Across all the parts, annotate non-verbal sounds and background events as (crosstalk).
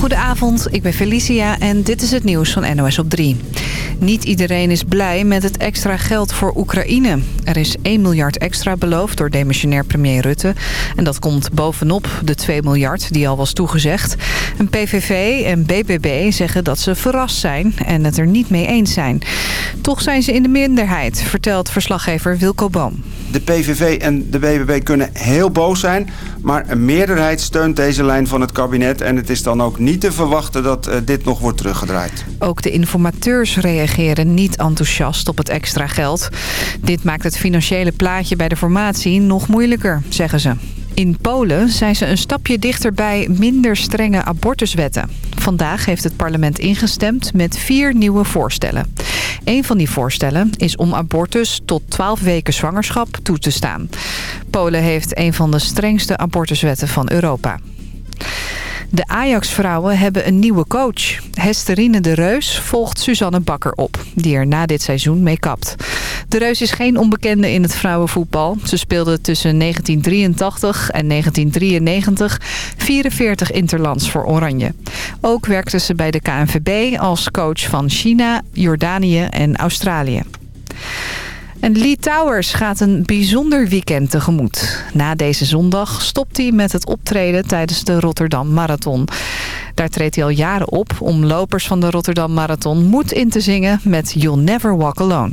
Goedenavond, ik ben Felicia en dit is het nieuws van NOS op 3. Niet iedereen is blij met het extra geld voor Oekraïne. Er is 1 miljard extra beloofd door demissionair premier Rutte. En dat komt bovenop de 2 miljard die al was toegezegd. En PVV en BBB zeggen dat ze verrast zijn en het er niet mee eens zijn. Toch zijn ze in de minderheid, vertelt verslaggever Wilco Boom. De PVV en de BBB kunnen heel boos zijn... maar een meerderheid steunt deze lijn van het kabinet... en het is dan ook niet te verwachten dat uh, dit nog wordt teruggedraaid. Ook de informateurs reageren niet enthousiast op het extra geld. Dit maakt het financiële plaatje bij de formatie nog moeilijker, zeggen ze. In Polen zijn ze een stapje dichter bij minder strenge abortuswetten. Vandaag heeft het parlement ingestemd met vier nieuwe voorstellen. Een van die voorstellen is om abortus tot 12 weken zwangerschap toe te staan. Polen heeft een van de strengste abortuswetten van Europa. De Ajax-vrouwen hebben een nieuwe coach. Hesterine de Reus volgt Suzanne Bakker op, die er na dit seizoen mee kapt. De Reus is geen onbekende in het vrouwenvoetbal. Ze speelde tussen 1983 en 1993 44 interlands voor Oranje. Ook werkte ze bij de KNVB als coach van China, Jordanië en Australië. En Lee Towers gaat een bijzonder weekend tegemoet. Na deze zondag stopt hij met het optreden tijdens de Rotterdam Marathon. Daar treedt hij al jaren op om lopers van de Rotterdam Marathon moed in te zingen met You'll Never Walk Alone.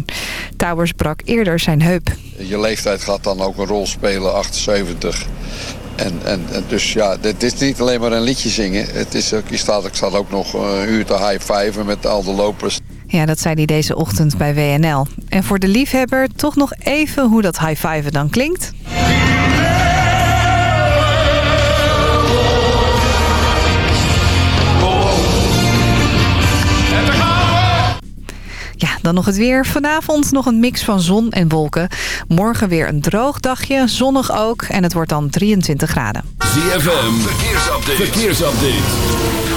Towers brak eerder zijn heup. Je leeftijd gaat dan ook een rol spelen, 78. En, en, en, dus ja, dit is niet alleen maar een liedje zingen. Het is, je staat, ik staat ook nog een uur te high-fiven met al de lopers. Ja, dat zei hij deze ochtend bij WNL. En voor de liefhebber toch nog even hoe dat high-fiven dan klinkt. Ja, dan nog het weer. Vanavond nog een mix van zon en wolken. Morgen weer een droog dagje, zonnig ook. En het wordt dan 23 graden. ZFM, verkeersupdate. verkeersupdate.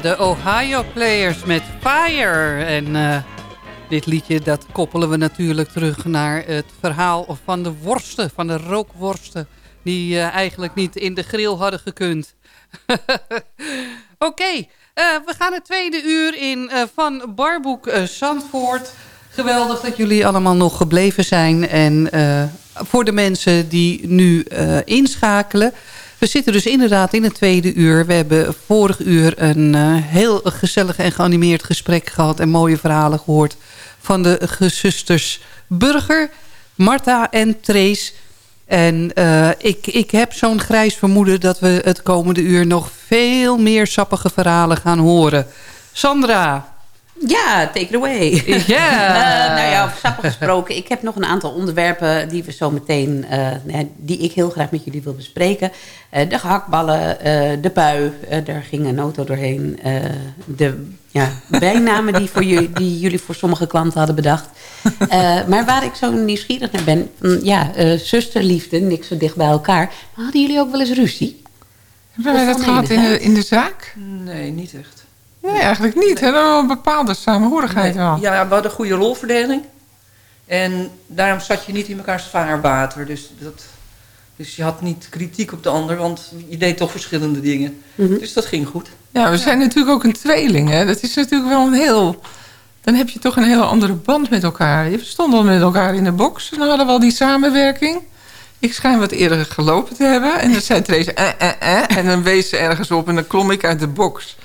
De Ohio Players met Fire. En eh, dit liedje dat koppelen we natuurlijk terug naar het verhaal van de worsten, van de rookworsten. Die eh, eigenlijk niet in de grill hadden gekund. (laughs) Oké, eh, we gaan het tweede uur in van Barboek Zandvoort. Geweldig dat jullie allemaal nog gebleven zijn. En voor de mensen die nu inschakelen... We zitten dus inderdaad in het tweede uur. We hebben vorig uur een eh, heel gezellig en geanimeerd gesprek gehad... en mooie verhalen gehoord van de gezusters Burger, Marta en Trace. En eh, ik, ik heb zo'n grijs vermoeden dat we het komende uur... nog veel meer sappige verhalen gaan horen. Sandra, Ja, take it away. Ja. (laughs) Eh, nou ja, over sappen (laughs) gesproken. Ik heb nog een aantal onderwerpen die we zo meteen, eh, nou die ik heel graag met jullie wil bespreken. Eh, de gehaktballen, eh, de pui, eh, daar ging een auto doorheen. eh, de ja, bijnamen die, voor jullie, die jullie voor sommige klanten hadden bedacht. Eh, maar waar ik zo nieuwsgierig naar ben, van, ja, eh, zusterliefde, niks zo dicht bij elkaar. Maar hadden jullie ook wel eens ruzie? Hebben wij dat gehad in de, oneenigheid? in de zaak? Nee, niet echt. Nee, eigenlijk niet. We hebben wel een bepaalde samenhorigheid wel. Ja, we hadden een goede rolverdeling. En daarom zat je niet in elkaars vaarwater. Dus, dat, dus je had niet kritiek op de ander, want je deed toch verschillende dingen. Mhm. Dus dat ging goed. Ja, we zijn natuurlijk ook een tweeling. Hè? Dat is natuurlijk wel een heel... Dan heb je toch een hele andere band met elkaar. Je stond al met elkaar in de box. En dan hadden we al die samenwerking. Ik schijn wat eerder gelopen te hebben. En dan zei Therese, eh, eh, eh. En dan wees ze ergens op en dan klom ik uit de box.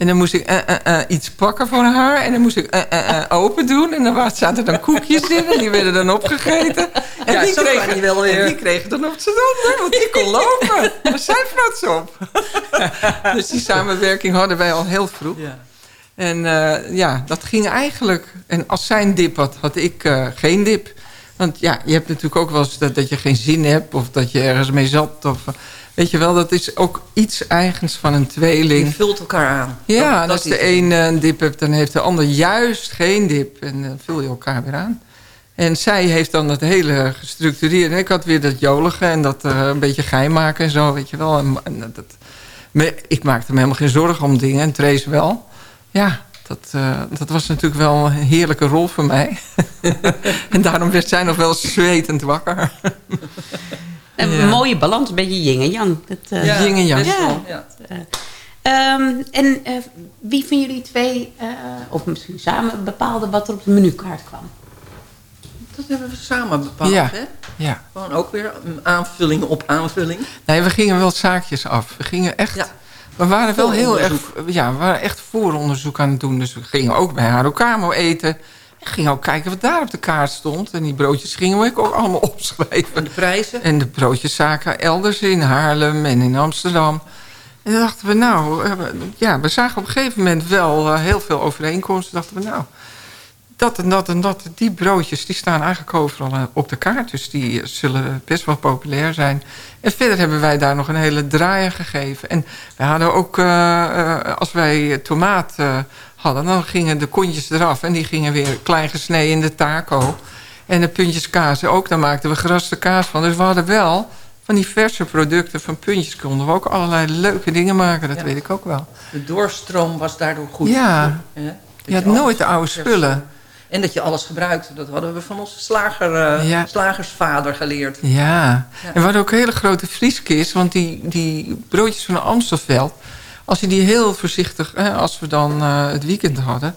En dan moest ik eh, eh, eh, iets pakken voor haar. En dan moest ik open doen. En dan zaten dan koekjes in. En die werden dan opgegeten. En Ja, die kregen, je wel weer. die kregen dan op z'n handen. Want die kon lopen. Daar zijn trots op. (laughs) dus die samenwerking hadden wij al heel vroeg. Ja. En ja, dat ging eigenlijk... En als zij een dip had, had ik geen dip. Want ja, je hebt natuurlijk ook wel eens dat, dat je geen zin hebt... of dat je ergens mee zat. Of, weet je wel, dat is ook iets eigens van een Je tweeling. vult elkaar aan. Ja, Dat- en dat als de een eh, een dip hebt, dan heeft de ander juist geen dip. En dan vul je elkaar weer aan. En zij heeft dan het hele gestructureerd. En ik had weer dat jolige en dat eh, een beetje gein maken en zo, weet je wel. En, en dat, maar ik maakte me helemaal geen zorgen om dingen. En Trace wel. Ja, dat, eh, dat was natuurlijk wel een heerlijke rol voor mij. (laughs) en daarom werd zij nog wel zwetend wakker. (laughs) Een Ja. mooie balans, een beetje yin en yang. Dat, eh, yin en yang. Ja. ja. Ehm, en eh, wie van jullie twee, eh, of misschien samen, bepaalde wat er op de menukaart kwam? Dat hebben we samen bepaald, Ja. hè? Ja. Gewoon ook weer een aanvulling op aanvulling. Nee, we gingen wel zaakjes af. We gingen echt... Ja. We waren wel heel erg... Vooronderzoek. Ja, we waren echt vooronderzoek aan het doen. Dus we gingen ook bij Harukamo eten. En gingen ook kijken wat daar op de kaart stond. En die broodjes gingen we ook allemaal (laughs) En opschrijven. de prijzen. En de broodjeszaken elders in Haarlem en in Amsterdam. En toen dachten we, nou... Ja, we zagen op een gegeven moment wel eh, heel veel overeenkomsten. dachten we, nou... dat en dat en dat. Die broodjes die staan eigenlijk overal eh, op de kaart. Dus die eh, zullen best wel populair zijn. En verder hebben wij daar nog een hele draai aan gegeven. En we hadden ook, als wij tomaat hadden... dan gingen de kontjes eraf en die gingen weer klein gesneden in de taco. En de puntjes kaas ook, daar maakten we geraste kaas van. Dus we hadden wel van die verse producten van puntjes... konden we ook allerlei leuke dingen maken, dat Ja. weet ik ook wel. De doorstroom was daardoor goed. Ja. Je had nooit de oude spullen. En dat je alles gebruikte. Dat hadden we van onze slager, eh, Ja. slagersvader geleerd. Ja. en we hadden ook een hele grote vrieskist. Want die, die broodjes van Amstelveld... als je die heel voorzichtig... Hè, als we dan eh, het weekend hadden...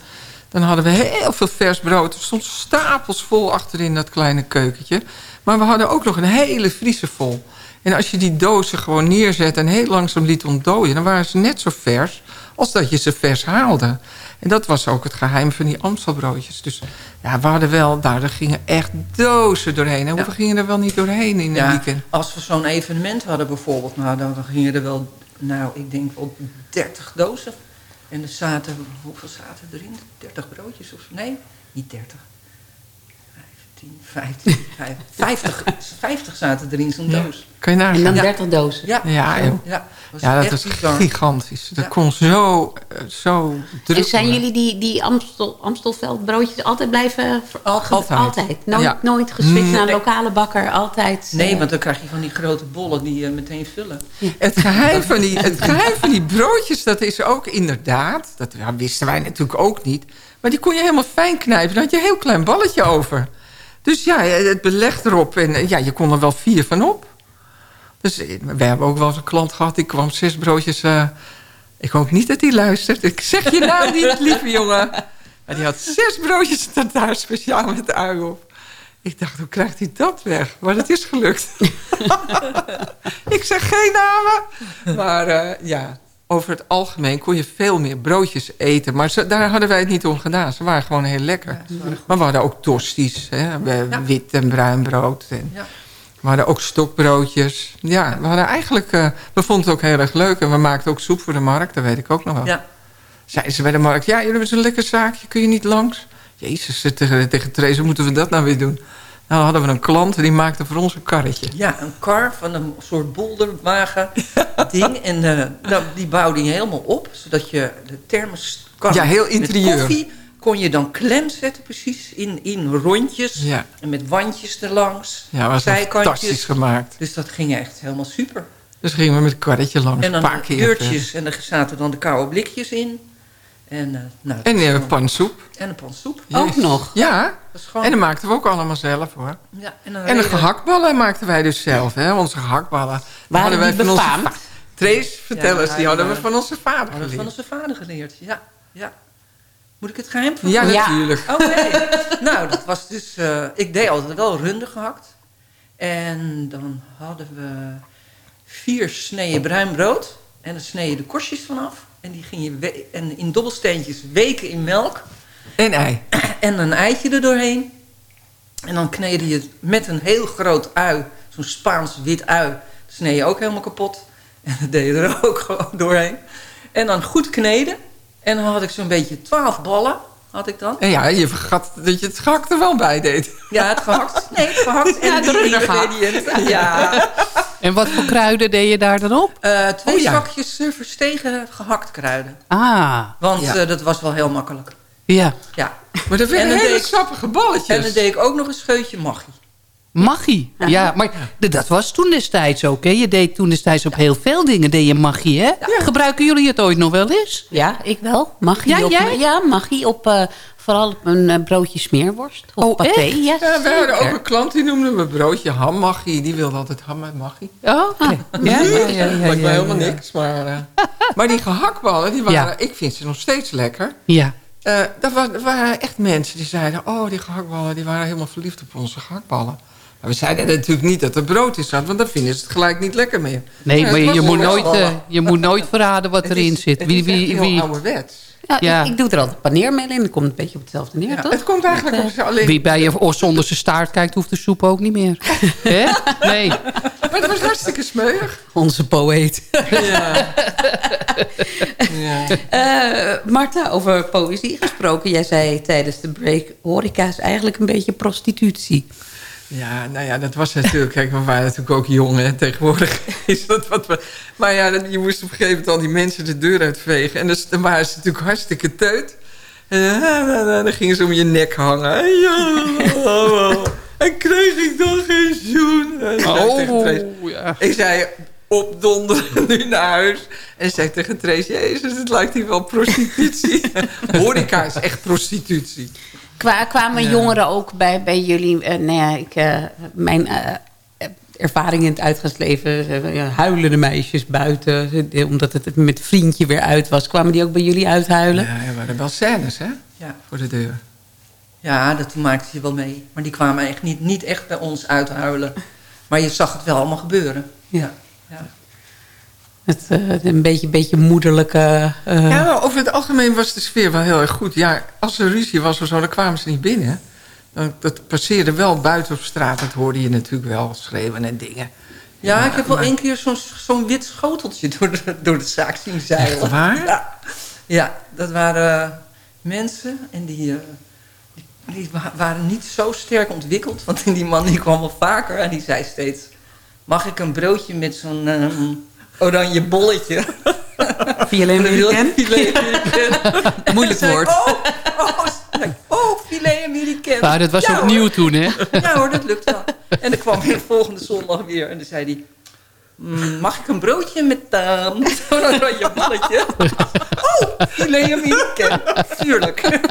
dan hadden we heel veel vers brood. Er stond stapels vol achterin dat kleine keukentje. Maar we hadden ook nog een hele vriezer vol. En als je die dozen gewoon neerzet... en heel langzaam liet ontdooien... dan waren ze net zo vers als dat je ze vers haalde. En dat was ook het geheim van die Amstelbroodjes. Dus ja, we hadden wel... Daar gingen echt dozen doorheen. En hoeveel gingen er wel niet doorheen in een Ja, weekend? als we zo'n evenement hadden bijvoorbeeld, nou, dan dan gingen er wel, nou, ik denk wel 30 dozen. En er zaten, hoeveel zaten erin? 30 broodjes of zo? Nee, niet 30. 15, 15, 50, 50 zaten er in zo'n Ja. doos. Kan je nagaan? En dan Ja. 30 dozen. Ja, Ja, ja, was Ja, dat bizar. gigantisch. Dat Ja. kon zo, eh, zo druk En zijn jullie die, die Amstel, Amstelveld broodjes altijd blijven... Altijd. Altijd. Nooit, Ja. nooit geswitcht naar een lokale bakker. Altijd. Nee, eh, want dan krijg je van die grote bollen die je meteen vullen. Het geheim, van die, het (laughs) geheim van die broodjes, dat is ook inderdaad... dat wisten wij natuurlijk ook niet... maar die kon je helemaal fijn knijpen. Dan had je een heel klein balletje over. Dus ja, het beleg erop. En eh, ja, je kon er wel vier van op. Dus eh, we hebben ook wel eens een klant gehad... die kwam zes broodjes... eh, ik hoop niet dat hij luistert. Ik zeg je naam niet, (laughs) lieve jongen. Maar die had zes broodjes daar speciaal met de ui op. Ik dacht, hoe krijgt hij dat weg? Maar het is gelukt. (laughs) ik zeg geen namen. Maar ja, over het algemeen kon je veel meer broodjes eten. Maar ze- daar hadden wij het niet om gedaan. Ze waren gewoon heel lekker. maar we hadden ook tosties. Hè? Ja. Wit en bruin brood. En Ja. we hadden ook stokbroodjes. Ja, we hadden eigenlijk... eh, we vonden het ook heel erg leuk. En we maakten ook soep voor de markt. Dat weet ik ook nog wel. Ja. Zeiden ze bij de markt... Ja, jullie hebben zo'n lekker zaakje. Kun je niet langs? Jezus, tegen, tegen Therese, moeten we dat nou weer doen? Nou hadden we een klant en die maakte voor ons een karretje. Ja, een kar van een soort bolderwagen ding. En eh, nou, die bouwde je helemaal op, zodat je de thermos kan. Ja, heel Met interieur. koffie kon je dan klem zetten precies in, in rondjes. Ja. En met wandjes erlangs. Ja, was fantastisch gemaakt. Dus dat ging echt helemaal super. Dus gingen we met een karretje langs, En een dan paar keer. deurtjes en er zaten dan de koude blikjes in. En, eh, nou, En eh, gewoon- een pan soep. En een pan soep. Ook nog? Ja, Dat is gewoon, en dat maakten we ook allemaal zelf hoor. ja, en, dan En de gehaktballen maakten wij dus zelf, hè? Onze gehaktballen. Die Waren hadden wij die van onze befaamd? Trace, vertel Ja, eens, die hadden we van onze vader hadden we van geleerd. onze vader geleerd. Ja, ja. Moet ik het geheim van Ja, Ja. natuurlijk. Oké. (laughs) nou, dat was dus... eh, ik deed altijd wel runde gehakt. En dan hadden we vier sneeën bruin brood. En dan snee je de korstjes vanaf. En die ging je we- en in dobbelsteentjes weken in melk. En ei. En een eitje er doorheen. En dan kneedde je het met een heel groot ui. Zo'n Spaans wit ui. Snee je ook helemaal kapot. (laughs) En dat deed je er ook gewoon doorheen. En dan goed kneden. En dan had ik zo'n beetje twaalf ballen. Had ik dan. En ja, je vergat dat je het gehakt er wel bij deed. Ja, het gehakt. Nee, het gehakt. (laughs) En Ja, de ingrediënten. Ja. En wat voor kruiden deed je daar dan op? Eh, twee Oh, ja. zakjes verstegen gehakt kruiden. Ah, Want Ja. eh, dat was wel heel makkelijk. ja. Ja. Maar dat En werden dan hele deed ik- sappige balletjes. En dan deed ik ook nog een scheutje maggi. Magie. Ja, maar dat was toen destijds ook. Hè? Je deed toen destijds op heel veel dingen deed je magie. Hè? Gebruiken jullie het ooit nog wel eens? Ja, ik wel. Magie Ja, op, jij? Ja, magie op eh, vooral op een eh, broodje smeerworst. Of Oh, paté. echt? Ja, Ja, we hadden ook een klant die noemde me broodje hammagie. Die wilde altijd ham met magie. Oh, oké. Ja, ja, ja, ja, Lijkt me ja, helemaal niks. Maar, eh, maar die gehaktballen, die waren, Ja. ik vind ze nog steeds lekker. Ja. Eh dat wa- er waren echt mensen die zeiden... oh, die gehaktballen, die waren helemaal verliefd op onze gehaktballen. Maar we zeiden natuurlijk niet dat er brood in zat... want dan vinden ze het gelijk niet lekker meer. Nee, Maar je, moet nooit, eh, je moet nooit verraden wat (laughs) Het erin is- zit. het Wie, wie, heel wie, ouderwets. Ja, Ja. Ik, ik doe er altijd paneermeel in. Dat komt een beetje op hetzelfde neer, Ja. toch? Het komt eigenlijk op alleen... wie bij je os zonder zijn staart kijkt, hoeft de soep ook niet meer. (laughs) Hè? Nee, Maar het was hartstikke smeuig. onze poëet. (laughs) Ja. Ja. Eh, Marta, over poëzie gesproken. Jij zei tijdens de break... horeca is eigenlijk een beetje prostitutie. Ja, nou ja, dat was natuurlijk... Kijk, we waren natuurlijk ook jong, hè. Tegenwoordig (laughs) is dat wat we... Maar ja, je moest op een gegeven moment al die mensen de deur uitvegen. En dus, dan waren ze natuurlijk hartstikke teut. En eh, dan gingen ze om je nek hangen. Ja, en kreeg ik dan geen zoen. Trace- ja. Ik zei, opdonderen (laughs) nu naar huis. En zei tegen Trace, jezus, het lijkt hier wel prostitutie. (laughs) Horeca is echt prostitutie. Kwa, kwamen Ja. jongeren ook bij, bij jullie... eh, nou ja, ik, eh, mijn eh, ervaring in het uitgaansleven... huilende meisjes buiten... omdat het met vriendje weer uit was. Kwamen die ook bij jullie uithuilen? Ja, er waren wel scènes, hè? Ja. Voor de deur. Ja, dat maakte je wel mee. Maar die kwamen echt niet, niet echt bij ons uithuilen. Maar je zag het wel allemaal gebeuren. Ja. ja. Het, eh, een beetje, beetje moederlijke... eh, Ja, over het algemeen was de sfeer wel heel erg goed. Ja, als er ruzie was of zo, dan kwamen ze niet binnen. Dan, dat passeerde wel buiten op straat. Dat hoorde je natuurlijk wel schreeuwen en dingen. Ja, ik heb wel maar- één keer zo'n zo'n wit schoteltje door de, door de zaak zien zeilen. Echt waar? Ja, ja dat waren mensen en die, eh, die, die wa- waren niet zo sterk ontwikkeld. Want die man die kwam wel vaker en die zei steeds... Mag ik een broodje met zo'n ehm, oranje bolletje? Filet Americain? Filet. Moeilijk woord. Oh, oh, oh, filet. Nou, dat was Ja, ook hoor. nieuw toen, hè? Ja hoor, dat lukt wel. En dan kwam hij de volgende zondag weer en dan zei hij... "Mm, Mag ik een broodje met (laughs) uh, zo'n oranje balletje? Oh, filet Amerikaan. Tuurlijk. (laughs)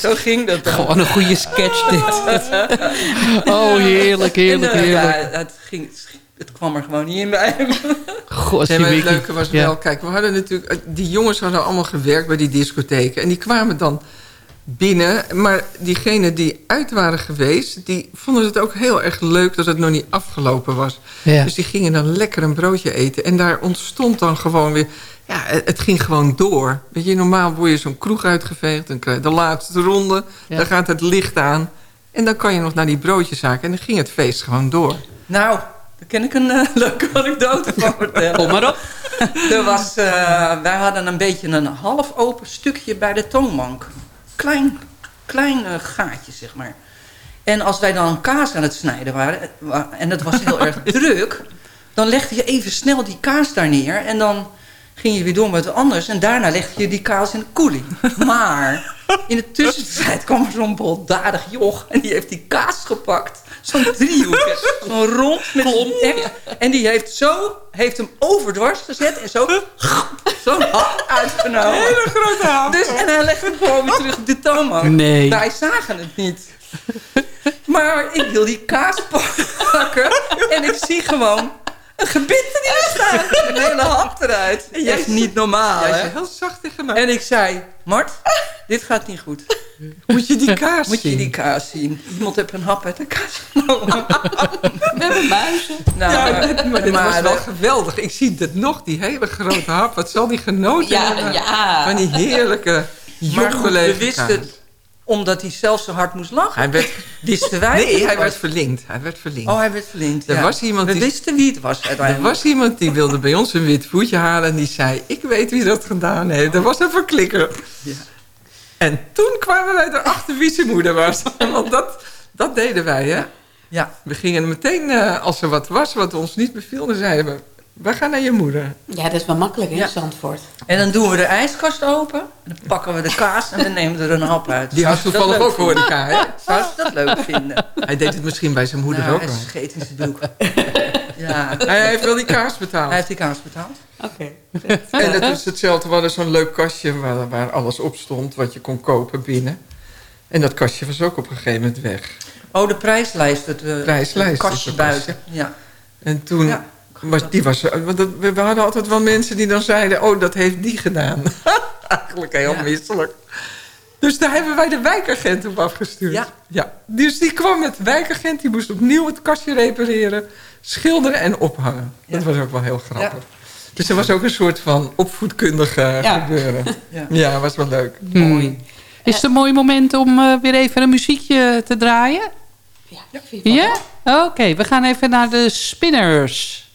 Zo ging dat dan. Gewoon een goede sketch dit. (laughs) Oh, heerlijk, heerlijk, En, eh, heerlijk. Ja, het, ging, het kwam er gewoon niet in bij hem. God, Nee, maar het leuke was Ja. wel, kijk, we hadden natuurlijk... eh, Die jongens hadden allemaal gewerkt bij die discotheken. En die kwamen dan binnen. Maar diegenen die uit waren geweest... die vonden het ook heel erg leuk dat het nog niet afgelopen was. Ja. Dus die gingen dan lekker een broodje eten. En daar ontstond dan gewoon weer... Ja, het, het ging gewoon door. Weet je, normaal word je zo'n kroeg uitgeveegd. Dan krijg je de laatste ronde. Ja. Dan gaat het licht aan. En dan kan je nog naar die broodjeszaak. En dan ging het feest gewoon door. Nou, daar ken ik een eh, (laughs) leuke anekdote van vertellen. Kom maar op. (laughs) Er was, eh, wij hadden een beetje een half open stukje bij de toonbank. Klein, klein gaatje, zeg maar. En als wij dan kaas aan het snijden waren... eh, en het was heel (laughs) erg druk... dan legde je even snel die kaas daar neer... en dan ging je weer door met wat anders... en daarna legde je die kaas in de koeling. Maar in de tussentijd kwam er zo'n baldadig joch... en die heeft die kaas gepakt. Zo'n driehoek, zo'n rond met echt. En die heeft zo, heeft hem overdwars gezet... en zo zo'n hap uitgenomen. Hele grote hap. Dus, en hij legde hem gewoon weer terug op de toonbank. Nee. Wij zagen het niet. Maar ik wil die kaas pakken en ik zie gewoon een gebit erin staan. Een hele hap eruit. En jij is niet normaal, Jij hè? is heel zacht tegen mij. En ik zei, Mart, dit gaat niet goed. (laughs) Moet je die kaas Moet je zien? die kaas zien? Iemand heeft een hap uit de kaas genomen. (laughs) We hebben muizen. Nou, Ja, dat- maar dit was wel eh, geweldig. Ik zie het nog, die hele grote hap. Wat zal die genoten Ja, hebben? ja. Van die heerlijke Maar goed, we wisten omdat hij zelf zo hard moest lachen. Hij werd, (laughs) Wisten wij nee, hij werd verlinkt. Hij werd verlinkt. Oh, hij werd verlinkt. Er ja. was iemand We die- wisten wie het was er was iemand die wilde bij ons een wit voetje halen... en die zei, ik weet wie dat gedaan heeft. Dat was een verklikker. Ja. En toen kwamen wij erachter wie zijn moeder was. (laughs) Want dat, dat deden wij, hè? Ja. We gingen meteen, eh, als er wat was wat ons niet beviel... dan zeiden we, we gaan naar je moeder. Ja, dat is wel makkelijk in Ja. Zandvoort. En dan doen we de ijskast open. En dan pakken we de kaas en we nemen er een hap uit. Die had toevallig ook horeca, hè? Zou ze dat leuk vinden? Hij deed het misschien bij zijn moeder Nou, ook hij wel. scheet in zijn broek. (laughs) Ja, Hij heeft wel die kaas betaald. hij heeft die kaas betaald. Oké. En dat is hetzelfde. We hadden zo'n leuk kastje waar, waar alles op stond... wat je kon kopen binnen. En dat kastje was ook op een gegeven moment weg. Oh, de prijslijst. Het, eh, Prijslijst het kastje buiten. Ja. En toen... Ja. Was, die was, want dat- we hadden altijd wel mensen die dan zeiden... oh, dat heeft die gedaan. (laughs) Eigenlijk heel Ja. misselijk. Dus daar hebben wij de wijkagent op afgestuurd. Ja. ja. Dus die kwam met de wijkagent. Die moest opnieuw het kastje repareren. Schilderen en ophangen. Dat was ook wel heel grappig. Dus er was ook een soort van opvoedkundig eh, Ja. gebeuren. Ja. Ja, was wel leuk. Mooi. Is het een mooi moment om eh, weer even een muziekje te draaien? Ja, Ja? Oké, we gaan even naar de Spinners.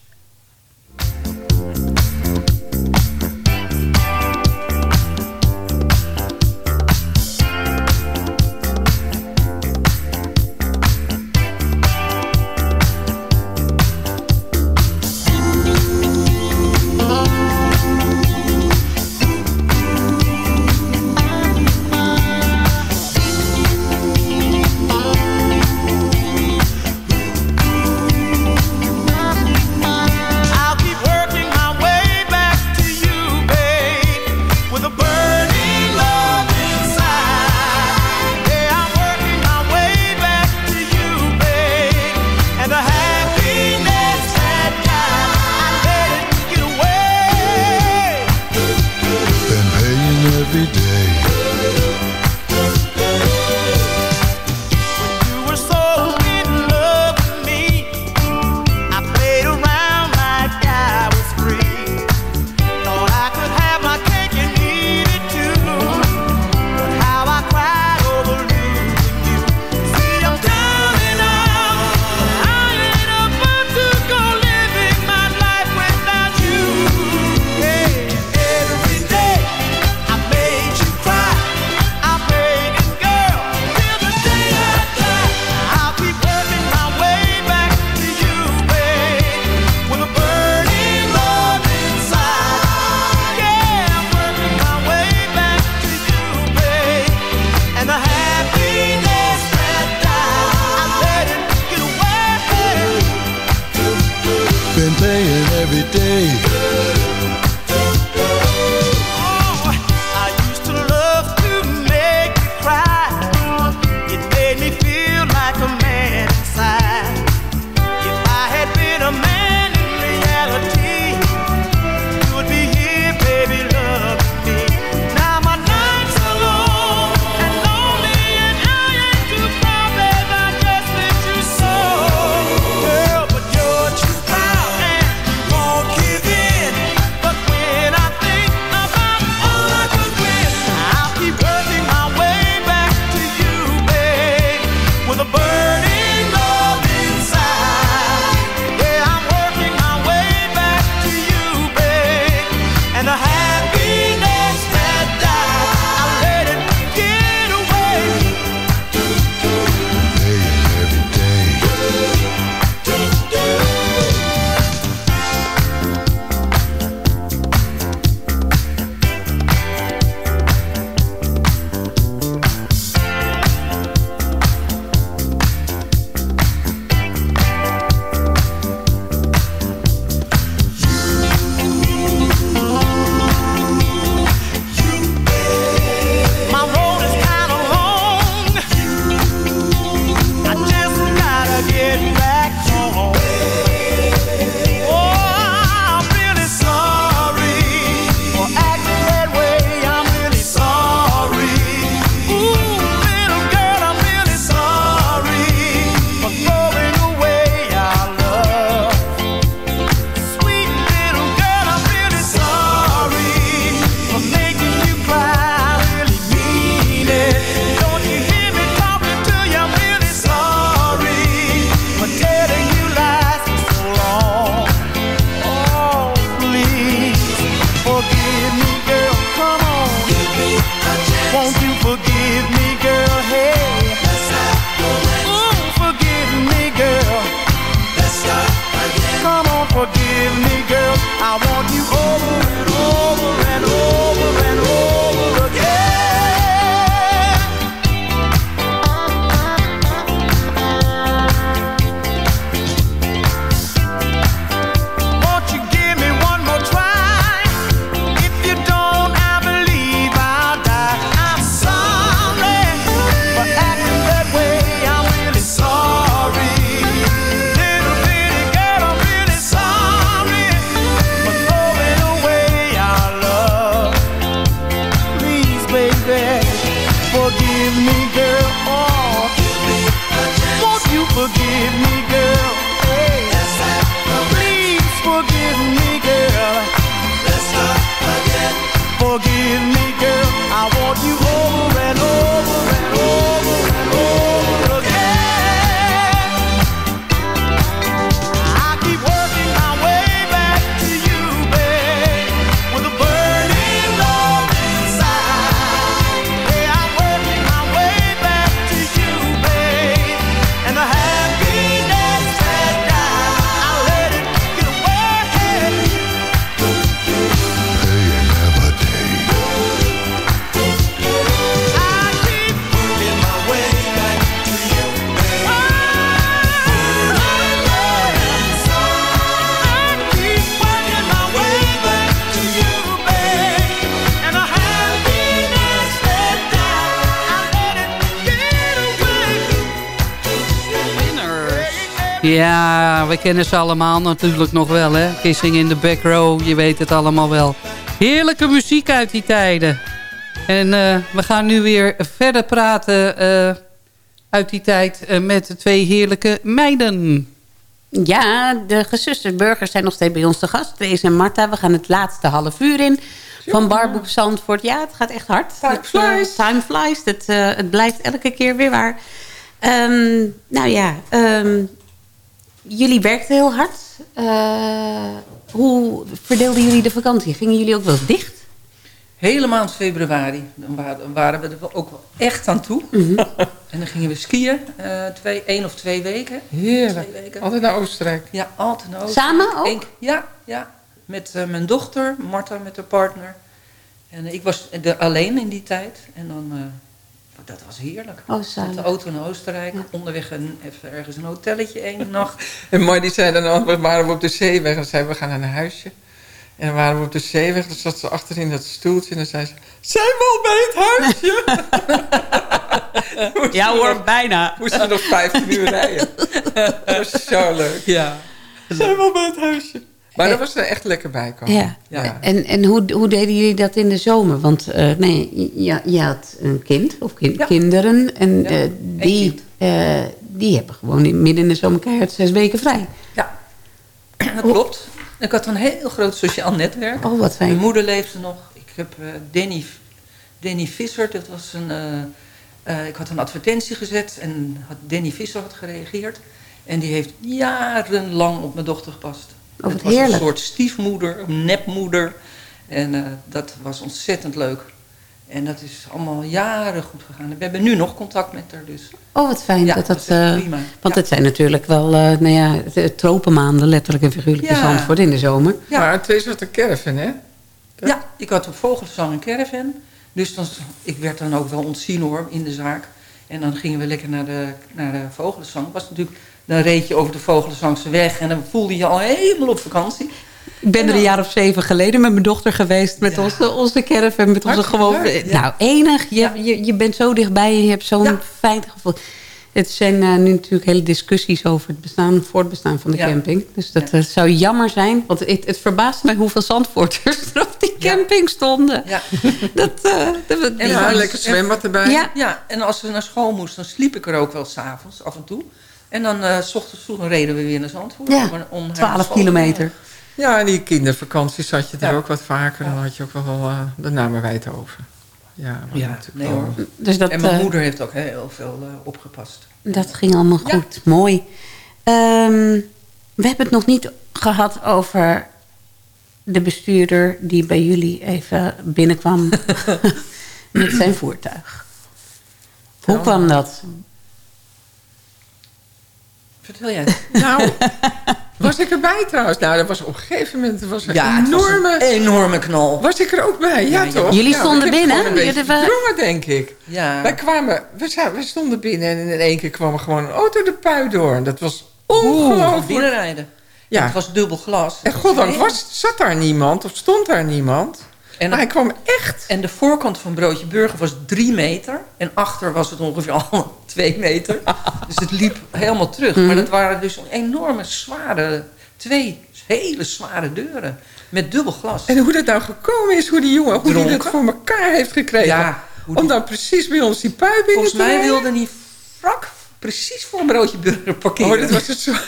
we kennen ze allemaal natuurlijk nog wel, hè? Kissing in de back row, je weet het allemaal wel. Heerlijke muziek uit die tijden. En eh, we gaan nu weer verder praten eh, uit die tijd met met twee heerlijke meiden. Ja, de gesusterd burgers zijn nog steeds bij ons te gast. Deze en Marta, we gaan het laatste half uur in. Van Barboek Zandvoort. Ja, het gaat echt hard. Time flies. time flies. Het, het blijft elke keer weer waar. Ehm, nou ja, ehm, jullie werkten heel hard. Eh, hoe verdeelden jullie de vakantie? Gingen jullie ook wel dicht? Hele maand februari dan waren, we er ook wel echt aan toe. Mhm. (laughs) En dan gingen we skiën, uh, twee, één of twee weken. Heerlijk, weken. altijd naar Oostenrijk. Ja, altijd naar Oostenrijk. Samen ook? Ja, ja, met eh, mijn dochter, Marta met haar partner. En ik was er alleen in die tijd. En dan dat was heerlijk. Oh, Met de auto naar Oostenrijk, onderweg een, even ergens een hotelletje één (laughs) nacht. En Mooi die zei dan, we waren we op de zeeweg en zei we gaan naar een huisje. En dan waren we op de zeeweg, dan zat ze achterin dat stoeltje en dan zei ze, zijn we al bij het huisje? (laughs) Ja hoor, bijna. Moesten we nog 15 uur rijden. (laughs) dat was zo leuk. Ja. Zijn we al bij het huisje? Maar dat was er echt lekker bij komen. Ja. En, en hoe, hoe deden jullie dat in de zomer? Want eh, nee, je, je had een kind of kin- Ja. kinderen. En Ja, eh, die, eh, die hebben gewoon in, midden in de zomer keihard zes weken vrij. Ja, (clears throat) dat klopt. Ik had een heel groot sociaal netwerk. Oh, wat fijn. Mijn moeder leefde nog. Ik heb eh, Danny, Danny Visser, dat was een... eh, eh, ik had een advertentie gezet en had Danny Visser had gereageerd. En die heeft jarenlang op mijn dochter gepast. Oh, het was heerlijk. een soort stiefmoeder, een nepmoeder. En eh, dat was ontzettend leuk. En dat is allemaal jaren goed gegaan. We hebben nu nog contact met haar, dus... Oh, wat fijn Ja, dat dat dat... eh, prima. want Ja. het zijn natuurlijk wel, eh, nou ja, de tropenmaanden, letterlijk en figuurlijk in Ja. Zandvoort in de zomer. Ja. Maar het is wat een caravan, hè? Ja, ik had op Vogelzang een caravan. Dus dan, ik werd dan ook wel ontzien hoor, in de zaak. En dan gingen we lekker naar de, naar de Vogelzang. Was natuurlijk, dan reed je over de Vogelzangse weg en dan voelde je je al helemaal op vakantie. Ik ben er een jaar of zeven geleden met mijn dochter geweest. Met onze, onze caravan, met onze gewoon... Nou, enig. Je, je, je bent zo dichtbij en je hebt zo'n Ja. fijn gevoel. Het zijn eh, nu natuurlijk hele discussies over het bestaan, voortbestaan van de Ja. camping. Dus dat eh, zou jammer zijn. Want het, het verbaast mij hoeveel Zandvoorters er op die camping stonden. Ja. (laughs) Dat, eh, dat, En Ja, dan- lekker zwembad erbij. Ja. Ja, en als we naar school moesten, dan sliep ik er ook wel s'avonds af en toe. En dan eh, s ochtends vroeg reden we weer naar Zandvoort. Ja, om- om naar 12 school. kilometer. Ja, en die kindervakanties had je er Ja. ook wat vaker. Dan had je ook wel, uh, daar namen wij het over. Ja, Ja, nee wel- hoor. Dus dat, En mijn eh, moeder heeft ook heel veel eh, opgepast. Dat ging allemaal Ja. goed. Mooi. Ehm, we hebben het nog niet gehad over de bestuurder die bij jullie even binnenkwam (laughs) (laughs) met zijn voertuig. Hoe kwam dat? Vertel jij. (laughs) Nou, was ik erbij trouwens? Nou, dat was op een gegeven moment was een Ja, het was enorme... een enorme knal. Was ik er ook bij? Ja, Ja, toch? Jullie stonden binnen? Een beetje verdrongen, denk ik. Ja. Wij kwamen, we, we stonden binnen en in één keer kwam er gewoon een auto de pui door. Dat was Oeh, ongelooflijk. binnenrijden. Ja. Het was dubbel glas. En goddank was, zat daar niemand of stond daar niemand. En, Maar hij kwam echt... en de voorkant van Broodje Burger was drie meter. En achter was het ongeveer al (laughs) twee meter. Dus het liep helemaal terug. Mhm. Maar dat waren dus enorme zware... Twee hele zware deuren. Met dubbel glas. En hoe dat nou gekomen is, hoe die jongen hoe die dat voor elkaar heeft gekregen. Ja, Om die- dan precies bij ons die pui binnen Volgens mij wilde hij vlak precies voor een Broodje Burger parkeren. Oh, dat was het zo. (laughs)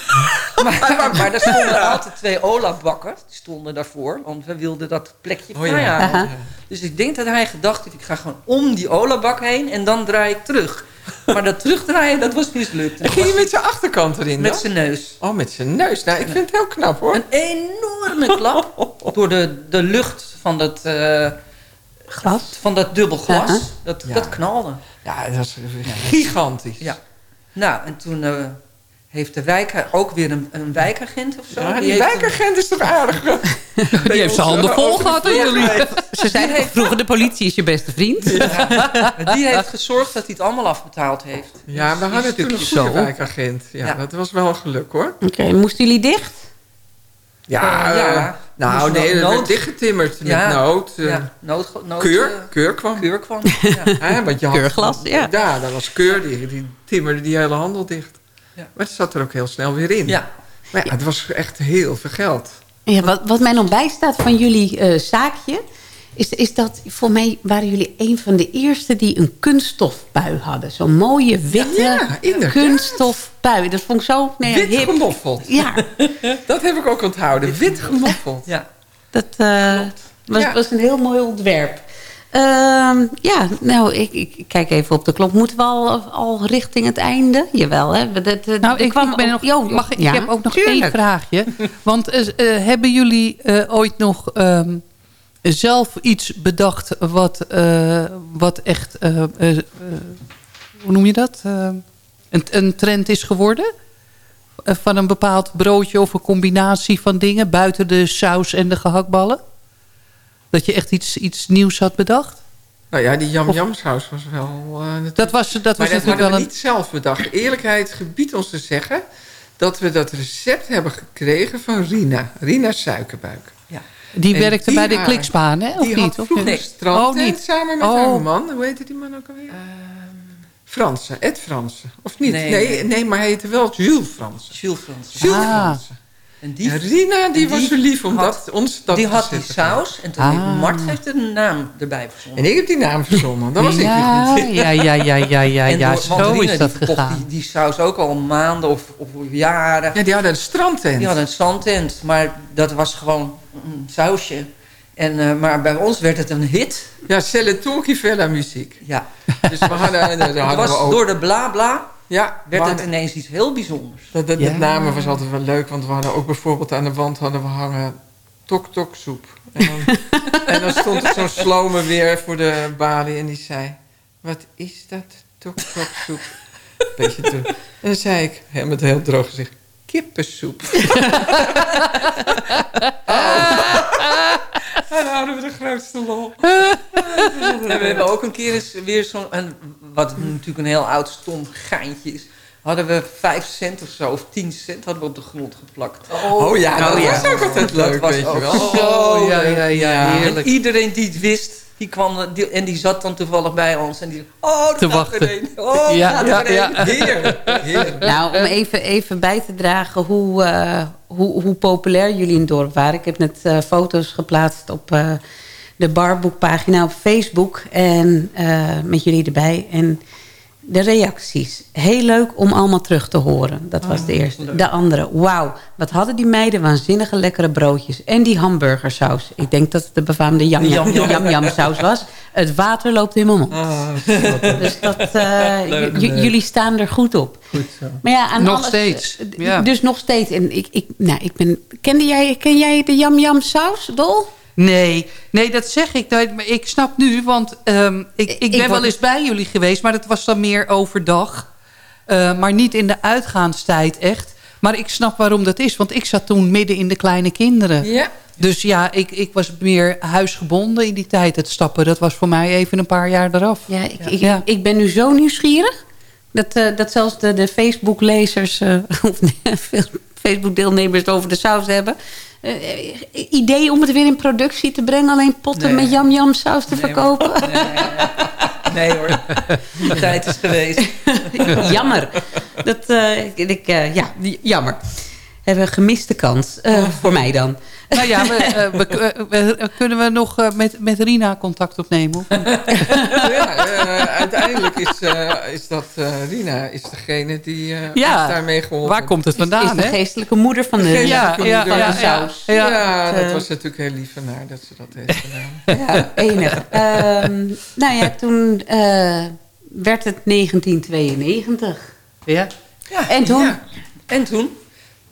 Maar, maar er stonden altijd twee Ola-bakkers. Die stonden daarvoor. Want we wilden dat plekje Oh, ja. Dus ik denk dat hij gedacht heeft... ik ga gewoon om die Ola-bak heen en dan draai ik terug. Maar dat terugdraaien, dat was mislukt. En ging je met zijn achterkant erin Met zijn neus. Oh, met zijn neus. Nou, ik vind het heel knap hoor. Een enorme klap door de, de lucht van dat, eh, Glas? van dat dubbel glas. Dat, Ja. dat knalde. Ja, dat is gigantisch. Ja. Nou, en toen eh, heeft de wijk ook weer een, een wijkagent of zo. Ja, die een- wijkagent is toch aardig? (laughs) Die heeft zijn handen vol gehad jullie. Ze zeiden vroeger, de politie is je beste vriend. Die heeft gezorgd dat hij het allemaal afbetaald heeft. Ja, we Die hadden een stukjes. goede wijkagent. Ja, Ja. dat was wel een geluk hoor. Oké, moesten jullie dicht? Ja, Eh, ja. eh, nou nee, dat werd nood- dichtgetimmerd met Ja. nood. eh, Ja, nood, nood, Keur, keur kwam. keur kwam. (laughs) Ja. Hè, want je had, Keurglas, ja. Ja, dat was keur. Die, die timmerde die hele handel dicht. Ja. Maar het zat er ook heel snel weer in. ja. Maar ja, het was echt heel veel geld. Ja, wat, wat mij nog bijstaat van jullie eh, zaakje... Is, is dat, voor mij waren jullie een van de eerste die een kunststofpui hadden. Zo'n mooie witte Ja. Dat vond ik zo nee, Wit hip. gemoffeld. Ja, (laughs) Dat heb ik ook onthouden. Wit gemoffeld. ja. dat eh, was, Ja. was een heel mooi ontwerp. Ehm, ja, nou, ik, ik kijk even op de klok. Moeten we al, al richting het einde? Jawel, hè? Dat, dat- Nou, ik, kwam ik, ben nog, Jo, mag, ik ja, ik heb ook nog tuurlijk. één vraagje. Want eh, eh, hebben jullie eh, ooit nog ehm, zelf iets bedacht... wat, eh, wat echt, eh, eh, hoe noem je dat? Een, een trend is geworden? Van een bepaald broodje of een combinatie van dingen... buiten de saus en de gehaktballen? Dat je echt iets, iets nieuws had bedacht? Nou ja, die Jam Jam saus was wel... eh, natuurlijk- Dat was, dat was dat natuurlijk wel we een... niet zelf bedacht. Eerlijkheid gebiedt ons te zeggen... dat we dat recept hebben gekregen van Rina. Rina Suikerbuik. Die En werkte die bij de haar- kliksbaan, hè? Of die niet? had Of strand Oh, niet. samen met Oh. haar man. Hoe heette die man ook alweer? Fransen, Ed Fransen. Of niet? Nee, Nee, nee, nee. maar hij heette wel Jules Fransen. Jules Frans. Jules Ah. Fransen. En die, En Rina, die, en was zo lief om had- dat, ons dat die te had die saus. En toen Ah. heeft Mart heeft een naam erbij verzonnen. En ik heb die naam verzonnen. Dat was ja, ik niet. ja, ja, ja, ja, ja, En ja, door- zo Rina, is dat die verkocht gegaan. Die, die saus ook al maanden of, of jaren. Ja, die hadden een strandtent. Die hadden een strandtent, maar dat was gewoon een sausje. En, eh, maar bij ons werd het een hit. Ja, Celle Vella muziek. Ja. Dus we hadden, (laughs) daar Het hadden was we ook. door de bla bla ja, werd we het ineens iets heel bijzonders. Dat, dat, Ja. Met name was altijd wel leuk, want we hadden ook bijvoorbeeld aan de wand hadden we hangen tok tok soep. En dan, (laughs) en dan stond er zo'n slome weer voor de balie en die zei, wat is dat tok tok soep? Beetje te. En dan zei ik, met een heel droog gezicht, kippensoep. (laughs) En dan hadden we de grootste lol. (laughs) En we hebben ook een keer eens weer zo'n... en Wat natuurlijk een heel oud stom geintje is. Hadden we vijf cent of zo, of tien cent hadden we op de grond geplakt. Oh ja, dat Oh ja. was ook altijd Dat leuk, was weet je wel. zo Oh, ja, ja, ja, En heerlijk. iedereen die het wist, die kwam die, en die zat dan toevallig bij ons. En die oh, Te wachten. er een. Oh, Ja, ja, er een. ja. Heerlijk, heerlijk. Nou, om even, even bij te dragen hoe, eh, hoe, hoe populair jullie in het dorp waren. Ik heb net eh, foto's geplaatst op eh, de barboekpagina op Facebook. En eh, met jullie erbij. En de reacties. Heel leuk om allemaal terug te horen. Dat was de eerste. De andere. Wauw, wat hadden die meiden waanzinnige lekkere broodjes. En die hamburgersaus. Ik denk dat het de befaamde yam saus was. Het water loopt in mijn mond. Ah, (laughs) Dus dat, eh, jullie staan er goed op. goed zo. Maar ja, aan Nog alles, steeds, eh, ja. Dus nog steeds. En ik, ik, nou, ik ben, kende jij, ken jij de yam saus, Dol? Nee, nee, dat zeg ik. Ik snap nu, want ehm, ik, ik Ik ben wel eens bij jullie geweest... maar dat was dan meer overdag. Eh, maar niet in de uitgaanstijd echt. Maar ik snap waarom dat is. Want ik zat toen midden in de kleine kinderen. Ja, Dus ja, ik, ik was meer huisgebonden in die tijd. Het stappen, dat was voor mij even een paar jaar eraf. Ja, ik, ik, Ja. ik ben nu zo nieuwsgierig... dat, eh, dat zelfs de, de Facebook-lezers... eh, (laughs) of de Facebook-deelnemers het over de saus hebben... Eh, idee om het weer in productie te brengen... alleen potten Nee. met yam saus te Nee, verkopen? (laughs) Nee, nee, hoor. Die tijd is geweest. (laughs) jammer. Dat, eh, ik, ik, eh, ja, jammer. Hebben gemiste kans. Eh, Voor mij dan. Nou ja, we, eh, we, eh, we- kunnen we nog eh, met, met Rina contact opnemen? (laughs) Ja eh, uiteindelijk is, eh, is dat eh, Rina is degene die eh Ja, daarmee geholpen. Waar komt het Is vandaan, de geestelijke moeder van de, Geestelijke Ja, moeder ja, van ja, de ja. saus. Ja, Ja. dat was natuurlijk heel lief van haar dat ze dat heeft gedaan. (laughs) Ja, enig. Ehm, nou ja, toen eh, werd het 1992. Ja. Ja, En toen? ja. En toen?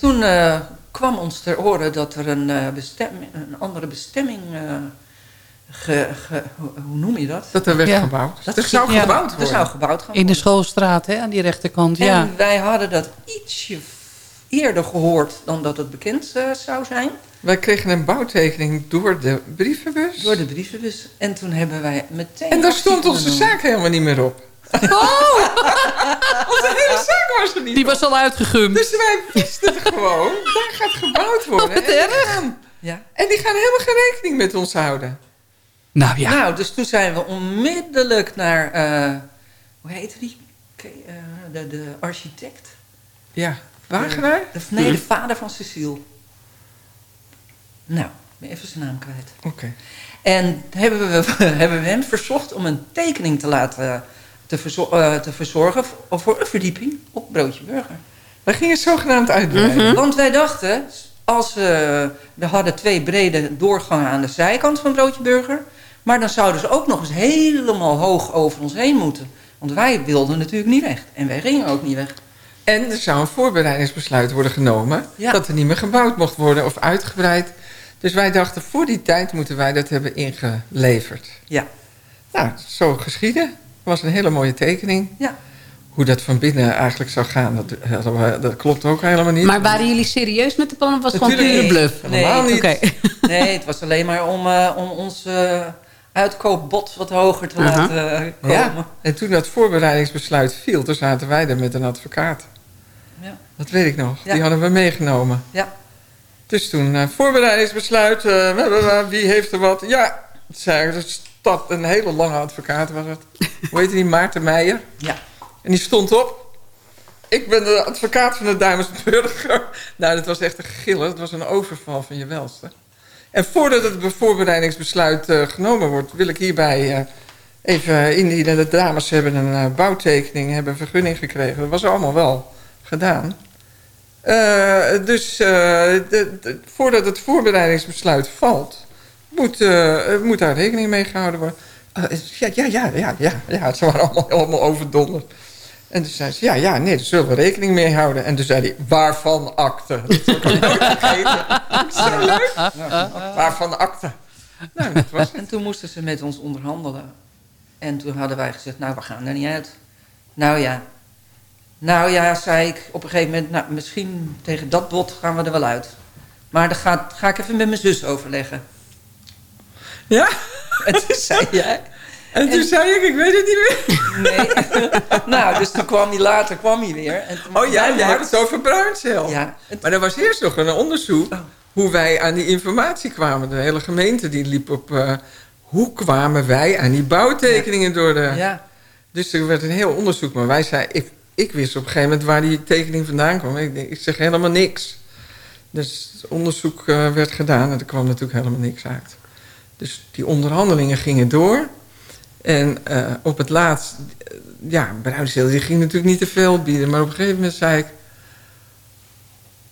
Toen eh, kwam ons ter oren dat er een, eh, bestemming, een andere bestemming... eh, ge, ge- hoe, noem je dat? Dat er werd Ja. gebouwd. Dat er zou ja. gebouwd Er worden. zou gebouwd gaan In de schoolstraat, hè, aan die rechterkant. Ja. En wij hadden dat ietsje eerder gehoord dan dat het bekend zou zijn. Wij kregen een bouwtekening door de brievenbus. Door de brievenbus. En toen hebben wij meteen... En daar stond onze zaak helemaal niet meer op. (laughs) onze hele zaak was er niet Die op. was al uitgegumd. Dus wij wisten het gewoon. Daar gaat gebouwd worden. Wat en, die erg. gaan, Ja. en die gaan helemaal geen rekening met ons houden. Nou ja. Nou, dus toen zijn we onmiddellijk naar... eh, hoe heette die? Eh, de, de architect. Ja, Wagenaar? De, nee, de vader van Cecile. Nou, ben even zijn naam kwijt. Oké. En hebben we, (laughs) hebben we hem verzocht om een tekening te laten te, verzo- eh, te verzorgen voor, voor een verdieping op Broodje Burger. Wij gingen zogenaamd uitbreiden. Want wij dachten, als we, we hadden twee brede doorgangen aan de zijkant van Broodje Burger, maar dan zouden ze ook nog eens helemaal hoog over ons heen moeten. Want wij wilden natuurlijk niet weg. En wij gingen ook niet weg. En er zou een voorbereidingsbesluit worden genomen... Ja. dat er niet meer gebouwd mocht worden of uitgebreid. Dus wij dachten, voor die tijd moeten wij dat hebben ingeleverd. Ja. Nou, zo geschieden. Het was een hele mooie tekening. Ja. Hoe dat van binnen eigenlijk zou gaan, dat, dat klopt ook helemaal niet. Maar waren jullie serieus met de plannen? of was het gewoon pure bluff? Nee, Helemaal niet. Oké. (laughs) Nee, het was alleen maar om, eh, om ons eh, uitkoopbod wat hoger te laten eh, komen. Ja. En toen dat voorbereidingsbesluit viel, toen zaten wij er met een advocaat. Ja. Dat weet ik nog. Ja. Die hadden we meegenomen. Ja. Dus toen, eh, voorbereidingsbesluit, eh, wie heeft er wat? Ja, zei ik, dus dat een hele lange advocaat was het. Hoe heette die? Maarten Meijer. Ja. En die stond op. Ik ben de advocaat van de Duimensburger. Nou, dat was echt een gillen. Het was een overval van je welste. En voordat het voorbereidingsbesluit eh, genomen wordt... wil ik hierbij eh, even indienen. De dames hebben een eh, bouwtekening, hebben vergunning gekregen. Dat was allemaal wel gedaan. Dus de- de- voordat het voorbereidingsbesluit valt... moet, eh, moet daar rekening mee gehouden worden. Eh, ja, ja, ja, ja, ja, ja. Ze waren allemaal, allemaal overdonderd. En toen zei ze, ja, ja, nee, daar zullen we rekening mee houden. En toen zei hij, waarvan akte? Dat heb ik nooit vergeten. (laughs) Zo leuk. Waarvan akte? Nou, dat was het. En toen moesten ze met ons onderhandelen. En toen hadden wij gezegd, nou, we gaan er niet uit. Nou ja. Nou ja, zei ik op een gegeven moment, nou, misschien tegen dat bod gaan we er wel uit. Maar dan ga, ga ik even met mijn zus overleggen. Ja? En toen zei jij... En toen zei ik, ik weet het niet meer. Nee. (laughs) nou, dus toen kwam hij later kwam hij weer. En toen- Oh ja, je hebt het over Bruinzeel. Ja. Maar er was eerst nog een onderzoek... hoe wij aan die informatie kwamen. De hele gemeente die liep op... eh, hoe kwamen wij aan die bouwtekeningen door de... Ja. Dus er werd een heel onderzoek. Maar wij zei, ik, ik wist op een gegeven moment waar die tekening vandaan kwam. Ik, zeg helemaal niks. Dus het onderzoek eh, werd gedaan en er kwam natuurlijk helemaal niks uit. Dus die onderhandelingen gingen door. En eh, op het laatst, eh, ja, Bruinzeel die ging natuurlijk niet te veel bieden. Maar op een gegeven moment zei ik...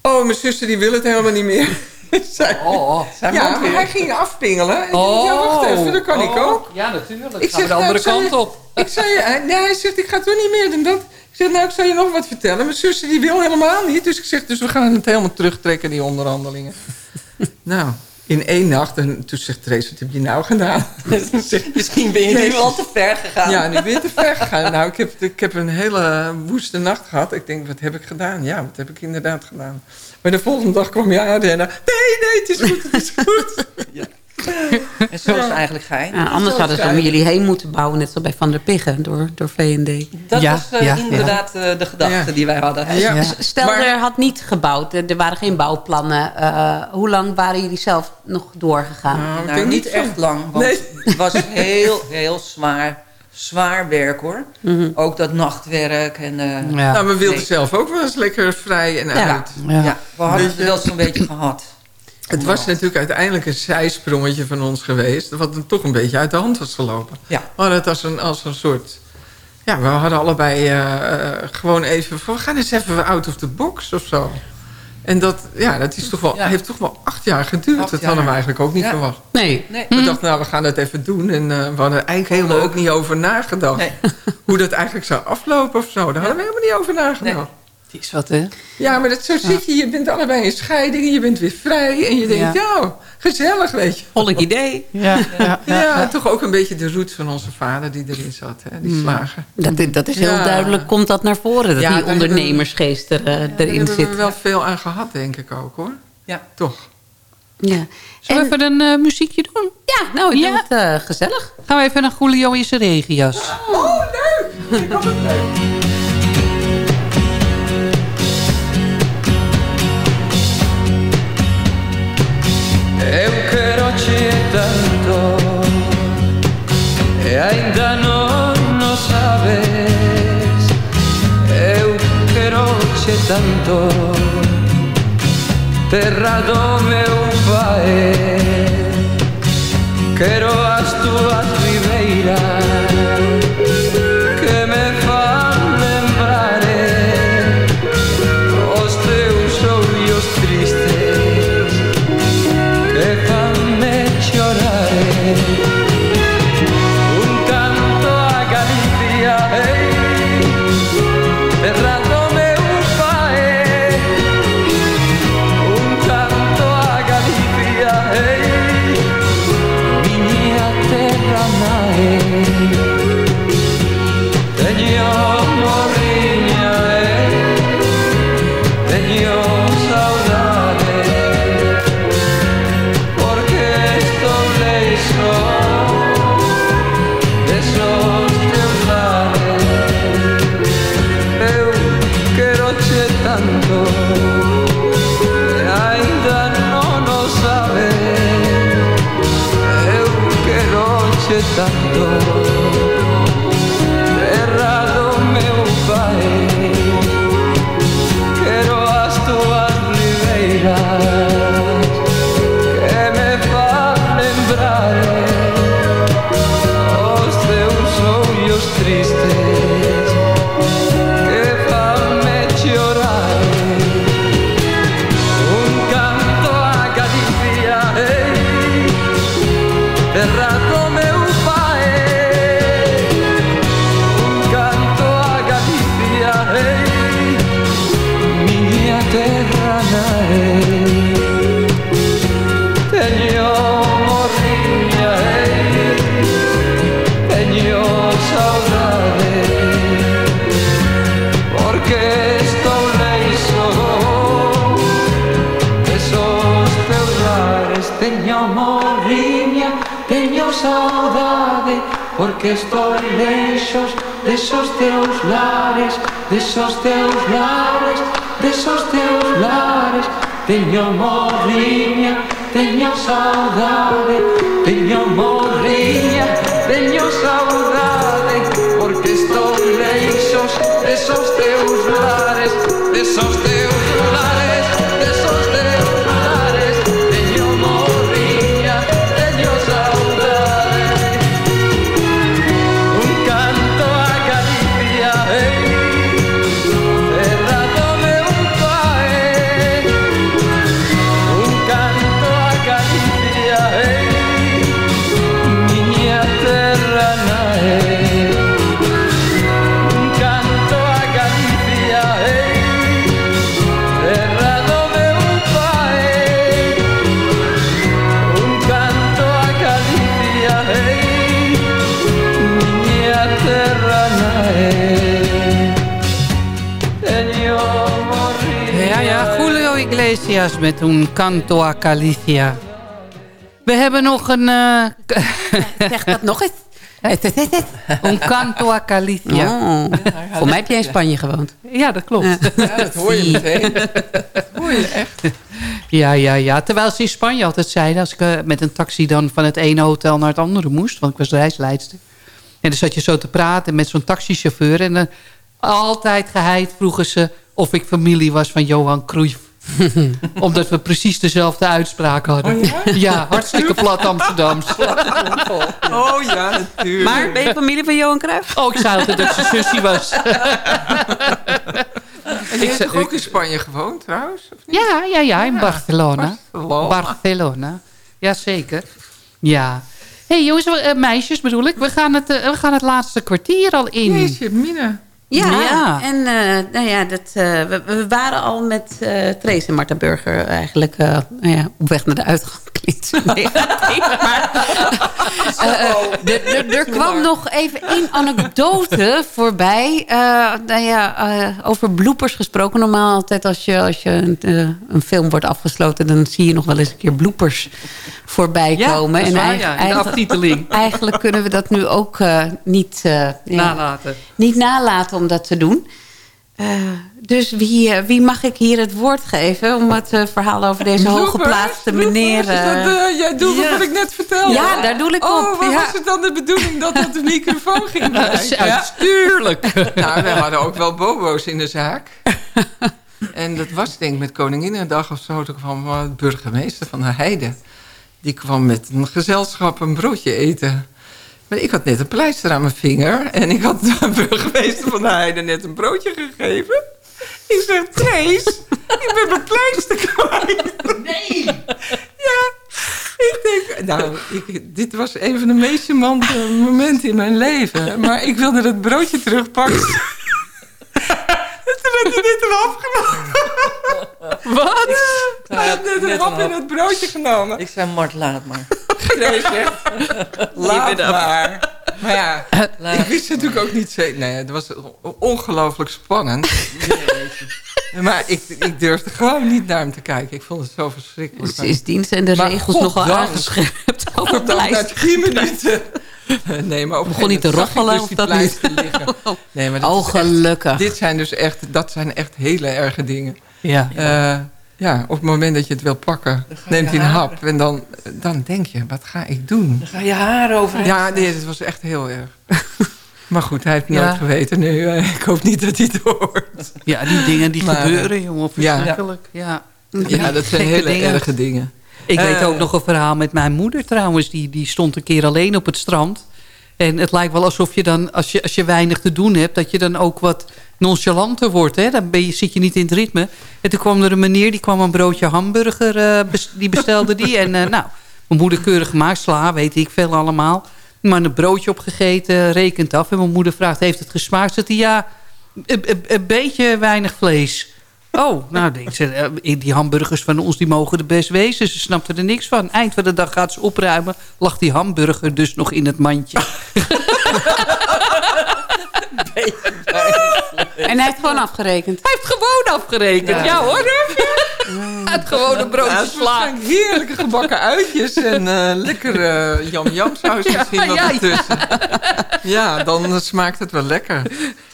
Oh, mijn zuster die wil het helemaal niet meer. (laughs) zei, Oh, Zijn ja, maar hij ging afpingelen. En ik oh, dacht, ja, wacht even, dat kan ik oh. ook. Ja, natuurlijk. Ik Ik gaan zeg, de nou, andere ik kant je- op. (laughs) Ik zei, hij- nee, hij zegt, ik ga toch niet meer doen dat. Ik zeg, nou, ik zal je nog wat vertellen. Mijn zuster die wil helemaal niet. Dus ik zeg, dus we gaan het helemaal terugtrekken, die onderhandelingen. (laughs) nou, in één nacht. En toen zegt Trace, wat heb je nou gedaan? (laughs) Misschien ben je nu al te ver gegaan. Ja, nu ben je te ver gegaan. Nou, ik heb, ik heb een hele woeste nacht gehad. Ik denk, wat heb ik gedaan? Ja, wat heb ik inderdaad gedaan? Maar de volgende dag kwam je aanrennen. Nee, nee, het is goed, het is goed. (laughs) En zo is het eigenlijk gein. Ja, anders hadden ze om jullie heen moeten bouwen, net zo bij Van der Piggen door, door V&D. Dat Ja, was eh, ja, inderdaad eh, de gedachte Ja. die wij hadden. Stel, Maar- er had niet gebouwd, er er waren geen bouwplannen. eh, hoe lang waren jullie zelf nog doorgegaan? Nou, Nou, niet echt lang, want Nee. het was heel, heel zwaar, zwaar werk hoor. Mhm. Ook dat nachtwerk en... eh, Ja. Nou, we wilden Nee. zelf ook wel eens lekker vrij en Ja. uit. Ja. ja. we hadden het wel zo'n beetje gehad. Het was natuurlijk uiteindelijk een zijsprongetje van ons geweest... wat toch een beetje uit de hand was gelopen. Ja. We hadden het als een, als een soort... Ja, we hadden allebei eh, eh, gewoon even... van, We gaan eens even out of the box of zo. En dat, ja, dat is toch wel, Ja. heeft toch wel acht jaar geduurd. Acht dat jaar. hadden we eigenlijk ook niet Ja. verwacht. Nee. Nee. We dachten, nou, we gaan het even doen. En eh, we hadden er eigenlijk helemaal ook niet over nagedacht. Nee. (laughs) Hoe dat eigenlijk zou aflopen of zo. Daar hadden we helemaal niet over nagedacht. Nee. Het is wat, hè? Ja, maar dat, zo zit je. Je bent allebei in scheiding. en Je bent weer vrij. En je denkt, ja, gezellig, weet je. Volk idee. (laughs) Ja, ja, Ja, toch ook een beetje de roots van onze vader die erin zat. Hè? Die slager. Dat, is- dat is heel Ja. duidelijk, komt dat naar voren. Dat Ja, die daar ondernemersgeest er, eh, Daar erin hebben zit. we wel veel aan gehad, denk ik ook, hoor. Ja. Toch. Ja. Zullen we En- even een eh, muziekje doen? ja, nou, ik Ja. vind het eh, gezellig. Gaan we even naar Julio in zijn regenjas. Oh, leuk! Ik het leuk. Eu quero te tanto E ainda non o sabes. Eu quero te tanto Terra do meu pai Quero as tuas lares Desos teus lares Desos teus lares. Teño morriña Teño saudade Teño morriña Teño Iglesias met een Canto a Galicia. We hebben nog een... eh, (laughs) Zeg dat nog eens. (laughs) een Canto a Galicia. Oh. Voor mij heb jij in Spanje gewoond. Ja, dat klopt. Ja, dat hoor je meteen. Dat (laughs) hoor je echt. Ja, ja, ja. Terwijl ze in Spanje altijd zeiden... als ik eh, met een taxi dan van het ene hotel naar het andere moest... want ik was reisleidster... en dan zat je zo te praten met zo'n taxichauffeur... en dan altijd geheid vroegen ze... of ik familie was van Johan Cruijff. (laughs) Omdat we precies dezelfde uitspraak hadden. Oh ja? (laughs) hartstikke plat Amsterdams. (laughs) Oh ja, natuurlijk. Maar ben je familie van Johan Cruijff? Oh, ik zei altijd dat ze zusje was. En je hebt toch ook in Spanje gewoond trouwens? Of niet? Ja, ja, ja, in Barcelona. Barcelona. Barcelona. Jazeker. Ja. Hé hey, jongens, eh, meisjes bedoel ik. We gaan, het, eh, we gaan het laatste kwartier al in. Jeetje, Mine. Ja, Ja. en eh, nou ja, dat, eh, we, we waren al met eh Trace en Marta Burger eigenlijk nou ja, op weg naar de uitgang. Klinkt (laughs) er- kwam nog even één anekdote voorbij. Nou ja, over bloepers gesproken. Normaal altijd als je, als je een, een film wordt afgesloten... dan zie je nog wel eens een keer bloepers voorbij Ja, komen. is waar, eig- ja, in de eigenlijk- aftiteling. (laughs) Eigenlijk kunnen we dat nu ook eh, niet... eh, ja, Nalaten. niet nalaten om dat te doen. Eh, dus wie, wie mag ik hier het woord geven... om het verhaal over deze hooggeplaatste meneer... jij doet ja. wat ik net vertelde. Ja, daar doe ik oh, op, maar ja. was het dan de bedoeling dat dat de microfoon ging? (laughs) Uitstuurlijk. (laughs) Nou, we hadden ook wel bobo's in de zaak. En dat was denk ik met Koninginnedag of zo. Eh, de burgemeester van de Heide. Die kwam met een gezelschap een broodje eten. Maar ik had net een pleister aan mijn vinger. En ik had de (laughs) burgemeester van de Heide net een broodje gegeven. Ik zeg, Trace, ik ben mijn pleister kwijt. Nee! (laughs) Ja, ik denk, nou, ik, dit was een van de meest charmante momenten in mijn leven. Maar ik wilde dat broodje terugpakken. (laughs) En toen had hij dit eraf genomen. Wat? Hij had net een hap in het broodje genomen. Ik zei, Mart, laat maar. Nee, zeg. (laughs) Laat maar. Maar ja, ik wist natuurlijk ook niet zeker. Nee, het was ongelooflijk spannend. (laughs) Maar ik, ik durfde gewoon niet naar hem te kijken. Ik vond het zo verschrikkelijk. Sindsdien zijn de Maar regels nogal aangescherpt over Goddank, na pleisters. 10 minuten. (laughs) (laughs) Nee, maar op Begon niet te ik dus of dat niet? pleister liggen. (laughs) Nee, maar dat Oh, is echt- gelukkig. dit zijn dus echt, dat zijn echt hele erge dingen. Ja. Eh, Ja, op het moment dat je het wil pakken, neemt hij een haren. hap. En dan, dan denk je, wat ga ik doen? Dan ga je haar over. Ja, nee, dat was echt heel erg. (laughs) maar goed, hij heeft het Ja. nooit geweten nu. Eh, Ik hoop niet dat hij het hoort. Ja, die dingen die Maar, eh, gebeuren, jongen. ja. Verschrikkelijk. Ja. Ja, dat zijn Gekke hele dingen. erge dingen. Ik weet Eh, ook nog een verhaal met mijn moeder trouwens. Die, die stond een keer alleen op het strand. En het lijkt wel alsof je dan, als je, als je weinig te doen hebt... dat je dan ook wat nonchalanter wordt. Hè? Dan ben je, zit je niet in het ritme. En toen kwam er een meneer, die kwam een broodje hamburger... eh, bes- die bestelde die. En eh, nou, mijn moeder keurig gemaakt. Sla, weet ik veel allemaal. Maar een broodje opgegeten, rekent af. En mijn moeder vraagt, heeft het gesmaakt? Zegt hij, ja, een, een- een beetje weinig vlees. Oh, nou, ik zeg, eh, die hamburgers van ons die mogen er best wezen. Ze snapte er niks van. Eind van de dag gaat ze opruimen. Lag die hamburger dus nog in het mandje. (laughs) En hij heeft gewoon afgerekend. Hij heeft gewoon afgerekend. Ja, hoor. Gewoon een broodje Ja, het sla. zijn heerlijke gebakken uitjes en eh lekker eh jam-jam saus Ja, misschien wel ja, ertussen. Ja. dan smaakt het wel lekker.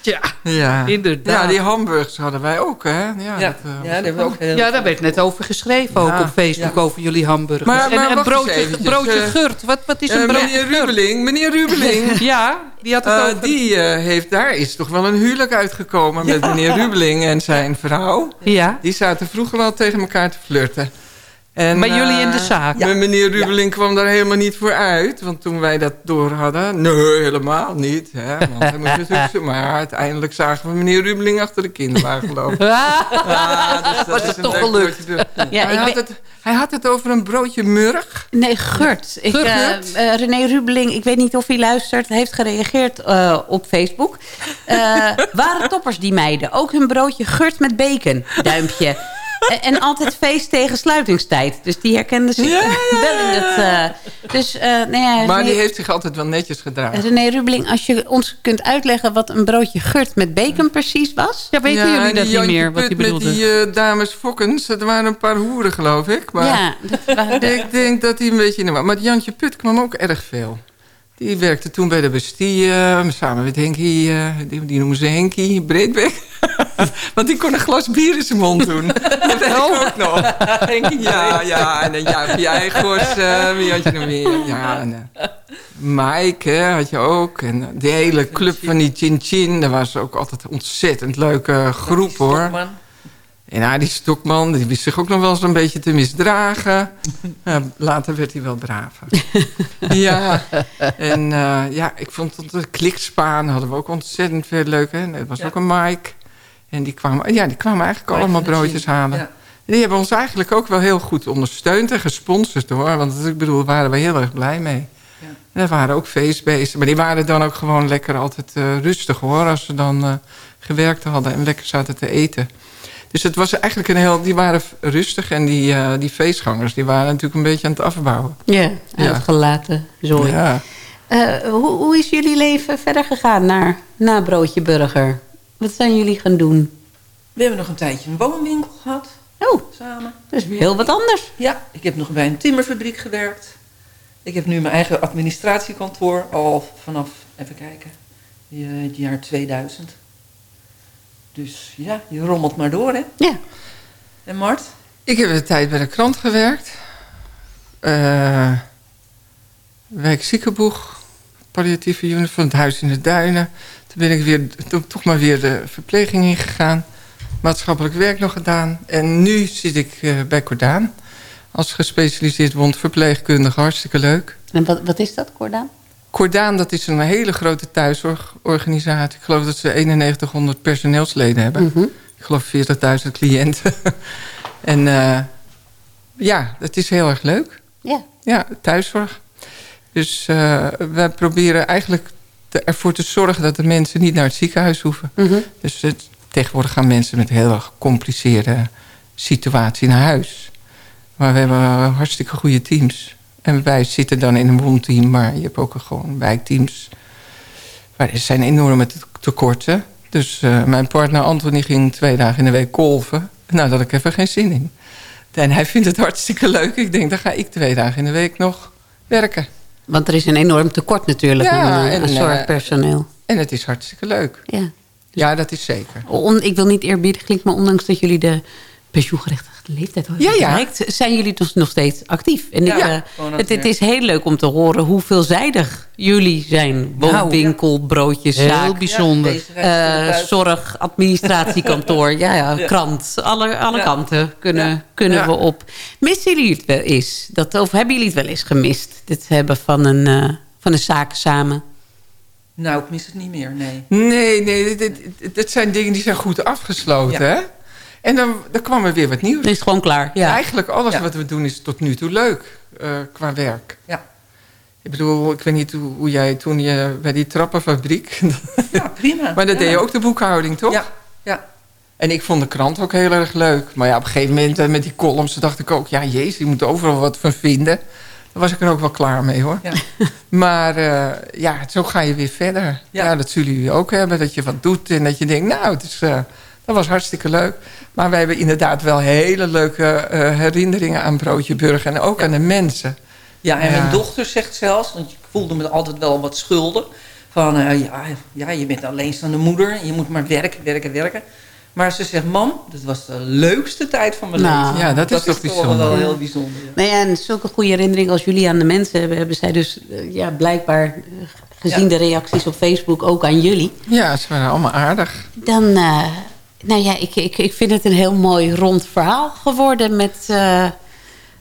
Ja, Ja, inderdaad. Ja, die hamburgers hadden wij ook, hè? Ja, Ja, dat, ja, eh, daar hebben we ook heel Ja, daar werd net over geschreven ook Ja, op Facebook ja. over jullie hamburgers. Maar- maar en broodje, broodje eh, Gurt. Wat, wat is een broodje meneer Gurt? Rubeling, meneer Rubeling. (laughs) Ja, die had het Eh, over... die eh, heeft, daar is toch wel een huwelijk uitgekomen met meneer Rubeling en zijn vrouw. Ja, Die zaten vroeger wel tegen elkaar te flirten. En, bij jullie in de eh, zaak. Met meneer Rubeling kwam daar helemaal niet voor uit. Want toen wij dat door hadden... Nee, helemaal niet. Hè, want hij moest natuurlijk zo- maar uiteindelijk zagen we meneer Rubeling achter de kinderwagen lopen. Ja, (laughs) dus dat Was het toch leuk gelukt? Ja, hij, ik had het, hij had het over een broodje murg. Nee, Gurt. Ik, eh, eh, René Rubeling, ik weet niet of hij luistert, heeft gereageerd eh, op Facebook. Eh, (laughs) waren toppers die meiden. Ook hun broodje Gurt met bacon. Duimpje. En, en altijd feest tegen sluitingstijd. Dus die herkende zich Ja, wel in het... eh, dus, eh nou ja, Maar René, die heeft zich altijd wel netjes gedragen. René Rubeling, als je ons kunt uitleggen... wat een broodje Gurt met bacon precies was. Ja, weten Ja, jullie dat niet meer, wat hij bedoelde? Met die eh, dames Fokkens, dat waren een paar hoeren, geloof ik. Maar Ja, dat waren (laughs) de- ik denk dat hij een beetje in de war- Maar Jantje Put kwam ook erg veel. Die werkte toen bij de Bastille, samen met Henkie, eh, die, die noemen ze Henkie Breedweg. (laughs) Want die kon een glas bier in zijn mond doen. (laughs) Dat weet ik ook nog. Henkie, ja, ja. En dan Jaapie Eigos, eh, wie had je nog meer? Ja, en, eh, Mike hè, had je ook. En eh, de hele club van die Chin Chin. Dat was ook altijd een ontzettend leuke groep, hoor. En die Stokman, die wist zich ook nog wel eens een beetje te misdragen. (laughs) Later werd hij wel braver. (laughs) ja, en eh, ja, ik vond dat de klikspaan hadden we ook ontzettend veel leuk. Hè? Er was Ja. ook een Mike. En die kwamen, ja, die kwamen eigenlijk Mike allemaal broodjes halen. Ja. Die hebben ons eigenlijk ook wel heel goed ondersteund en gesponsord hoor. Want ik bedoel, daar waren we heel erg blij mee. Ja. En er waren ook feestbeesten. Maar die waren dan ook gewoon lekker altijd eh, rustig hoor. Als ze dan eh, gewerkt hadden en lekker zaten te eten. Dus het was eigenlijk een heel... Die waren rustig en die, eh, die feestgangers... die waren natuurlijk een beetje aan het afbouwen. Ja, Ja. uitgelaten zooi. Ja. Eh, hoe, hoe is jullie leven verder gegaan naar, na Broodje Burger? Wat zijn jullie gaan doen? We hebben nog een tijdje een woonwinkel gehad, Oh, samen. dat is weer heel wat anders. Ja, ik heb nog bij een timmerfabriek gewerkt. Ik heb nu mijn eigen administratiekantoor al vanaf, even kijken, eh, het jaar 2000. Dus ja, je rommelt maar door, hè? Ja. En Mart? Ik heb een tijd bij de krant gewerkt. Eh wijk Ziekenboeg, palliatieve unit van het Huis in de Duinen. Toen ben ik weer, toen toch maar weer de verpleging ingegaan. Maatschappelijk werk nog gedaan. En nu zit ik eh, bij Cordaan. Als gespecialiseerd wondverpleegkundige, hartstikke leuk. En wat, wat is dat, Cordaan? Cordaan, dat is een hele grote thuiszorgorganisatie. Ik geloof dat ze 9100 personeelsleden hebben. Mhm. Ik geloof 40.000 cliënten. (laughs) en eh, ja, dat is heel erg leuk. Ja. Ja, thuiszorg. Dus eh, wij proberen eigenlijk te- ervoor te zorgen dat de mensen niet naar het ziekenhuis hoeven. Mhm. Dus het, tegenwoordig gaan mensen met heel erg gecompliceerde situatie naar huis. Maar we hebben eh, hartstikke goede teams. En wij zitten dan in een wondteam, maar je hebt ook gewoon wijkteams. Maar er zijn enorme te- tekorten. Dus eh, mijn partner Anthony ging twee dagen in de week golven. Nou, had ik even geen zin in. En hij vindt het hartstikke leuk. Ik denk, dan ga ik twee dagen in de week nog werken. Want er is een enorm tekort natuurlijk Ja, aan, eh, en, eh, zorgpersoneel. En het is hartstikke leuk. Ja. Ja, dat is zeker. On- ik wil niet eerbiedig klinken, maar ondanks dat jullie de pensioengerechtigde leeftijd al Ja, ja. bereikt. Zijn jullie dus nog steeds actief? En Ja, ik, eh, dat het, het is heel leuk om te horen hoe veelzijdig jullie zijn. Woonwinkel, broodjes, Heel zaak, bijzonder. Eh, zorg, administratiekantoor, (laughs) ja, ja, Ja. krant. Alle, alle Ja. kanten kunnen, Ja. kunnen Ja. we op. Missen jullie het wel eens? Dat, of hebben jullie het wel eens gemist? Dit hebben van een, eh, van een zaak samen? Nou, ik mis het niet meer, nee. Nee, nee, dit, dit, dit- dit zijn dingen die zijn goed afgesloten, Ja. hè? En dan, dan kwam er weer wat nieuws. Dan is het gewoon klaar. Ja. Eigenlijk alles Ja. wat we doen is tot nu toe leuk eh, qua werk. Ja. Ik bedoel, ik weet niet hoe, hoe jij toen je bij die trappenfabriek... Ja, prima. (laughs) maar dat ja. deed je ook de boekhouding, toch? Ja, ja. En ik vond de krant ook heel erg leuk. Maar ja, op een gegeven moment eh, met die columns dacht ik ook... ja, jezus, je moet overal wat van vinden. Daar was ik er ook wel klaar mee, hoor. Ja. (laughs) Maar eh, ja, zo ga je weer verder. Ja. Ja. dat zullen jullie ook hebben. Dat je wat doet en dat je denkt... nou, het is, eh, dat was hartstikke leuk. Maar wij hebben inderdaad wel hele leuke eh, herinneringen aan Broodje Burger. En ook aan de mensen. Ja, en Ja. mijn dochter zegt zelfs, want ik voelde me altijd wel wat schuldig. Van, eh, ja, ja, je bent alleenstaande moeder. en Je moet maar werken, werken, werken. Maar ze zegt, mam, dit was de leukste tijd van mijn Nou. leven. Ja, dat is toch toch bijzonder. wel heel bijzonder. ja. Nou ja, en zulke goede herinneringen als jullie aan de mensen hebben... hebben zij dus eh, ja, blijkbaar, gezien Ja. de reacties op Facebook, ook aan jullie. Ja, ze waren allemaal aardig. Dan, eh, nou ja, ik, ik, ik vind het een heel mooi rond verhaal geworden... met, eh,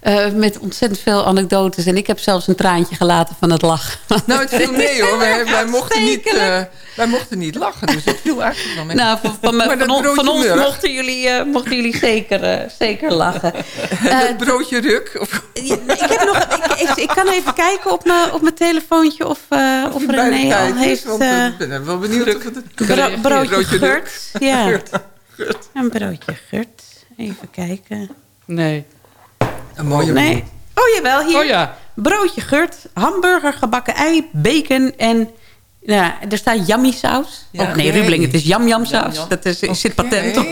eh, met ontzettend veel anekdotes. En ik heb zelfs een traantje gelaten van het lachen. (laughs) Nou, het viel mee hoor. Wij, wij, mochten niet, eh, wij mochten niet lachen. Dus het viel eigenlijk wel mee. Nou, van, van, (laughs) Maar van, on- ons mochten jullie, eh, mochten jullie zeker, eh, zeker lachen. (laughs) Eh, dat broodje ruk. Of, ik, heb nog, ik, ik, ik kan even kijken op mijn, op mijn telefoontje of, eh, of het de René al heeft... want, ik ben wel benieuwd of het... bro- broodje Broodje Gurt. Ja, een broodje Gurt. Even kijken. Nee. Een mooie Nee. Oh jawel, hier. Oh ja. Broodje Gurt, hamburger, gebakken ei, bacon en... Ja, er staat yummy saus. Ja. Oh, nee, Oké. Rubeling, het is yam yam saus. Dat is, zit Oké. patent op.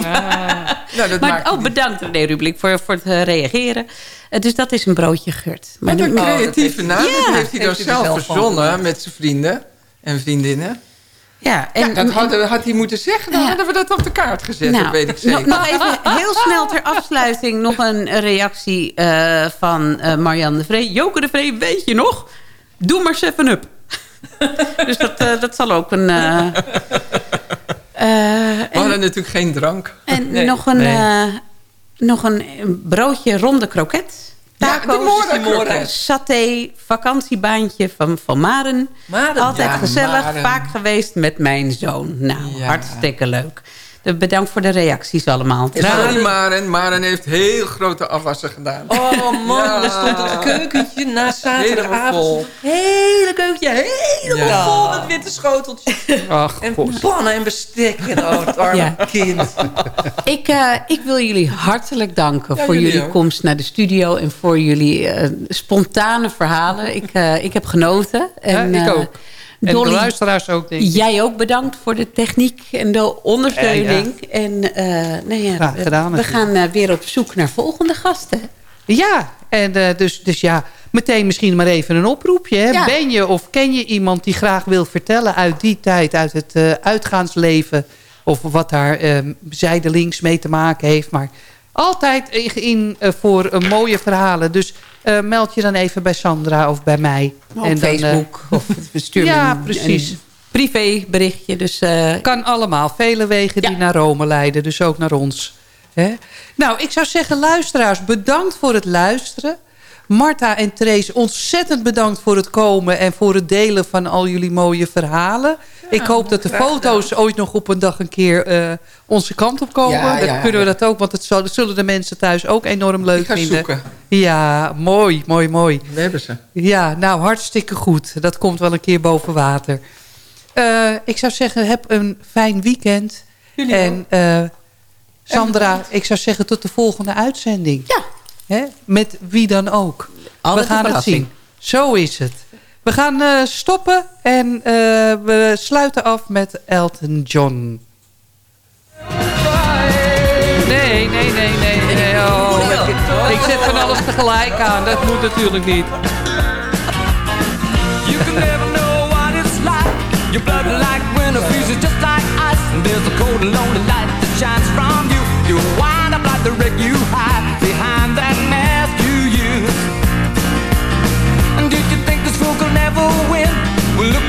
Nou, dat Maar, maakt oh, bedankt René Rubeling voor, voor het eh, reageren. Eh, dus dat is een broodje Gurt. Maar Wat een creatieve heeft- naam. Ja, dat heeft hij dan er zelf verzonnen met zijn vrienden en vriendinnen. Ja, en, Ja, dat had, had hij moeten zeggen. Dan Ja. hadden we dat op de kaart gezet. Nou, dat weet ik nog, zeker. nog even heel snel ter afsluiting nog een reactie eh, van eh Marianne de Vree. Joke de Vree, weet je nog? Doe maar 7-up. (laughs) dus dat, eh, dat zal ook een... eh, eh, we en hadden natuurlijk geen drank. en Nee, nog, een, nee. eh, nog een broodje ronde kroket. Ja, de Taco's, Mora. kroket. saté, vakantiebaantje van, van Maren. Maren, Altijd ja, gezellig, Maren. vaak geweest met mijn zoon. Nou, Ja. hartstikke leuk. Bedankt voor de reacties allemaal. Sorry Maren. Maren heeft heel grote afwassen gedaan. Oh man, Ja. daar stond het keukentje na zaterdagavond. Hele keukentje, helemaal Ja. vol met witte schoteltjes. Ach, En god. pannen en bestek. En oh, het arme Ja. kind. Ik, eh, ik wil jullie hartelijk danken Ja, voor jullie komst naar de studio... en voor jullie eh, spontane verhalen. Ik, eh, ik heb genoten. En, Ja, ik eh, ook. En Dolly, de luisteraars ook, denk ik. Jij ook bedankt voor de techniek en de ondersteuning. En eh, nou ja, Graag gedaan, we gaan eh, weer op zoek naar volgende gasten. Ja, en eh, dus, dus ja, meteen misschien maar even een oproepje. Hè? Ja. Ben je of ken je iemand die graag wil vertellen uit die tijd, uit het uitgaansleven... of wat daar eh, zijdelings mee te maken heeft. Maar altijd in eh, voor eh, mooie verhalen. Dus eh, meld je dan even bij Sandra of bij mij. Op dan, eh, Facebook. of (laughs) sturen Ja, precies. een privéberichtje. Dus Kan allemaal. Vele wegen die naar Rome leiden. Dus ook naar ons. Hè? Nou, ik zou zeggen, luisteraars, bedankt voor het luisteren. Marta en Trace, ontzettend bedankt voor het komen... en voor het delen van al jullie mooie verhalen. ik hoop dat de foto's ooit nog op een dag een keer eh, onze kant op komen. Ja, dan ja, kunnen we dat ook, want het zullen de mensen thuis ook enorm leuk Ik ga vinden. zoeken. Ja, mooi, mooi, mooi. We hebben ze. Ja, nou, hartstikke goed. Dat komt wel een keer boven water. Eh, ik zou zeggen, heb een fijn weekend. Jullie en eh, Sandra, ik zou zeggen tot de volgende uitzending. Ja. Hè? Met wie dan ook. Altijd we gaan het zien. Zo is het. We gaan eh, stoppen en eh, we sluiten af met Elton John. Nee, nee, nee, nee. nee. Oh, ik, ik zet van alles tegelijk aan. Dat moet natuurlijk niet. You can never know what it's like. Your blood like winter freezes just like ice. And there's a cold and lonely light that shines from you. You wind up like the wreck you hide.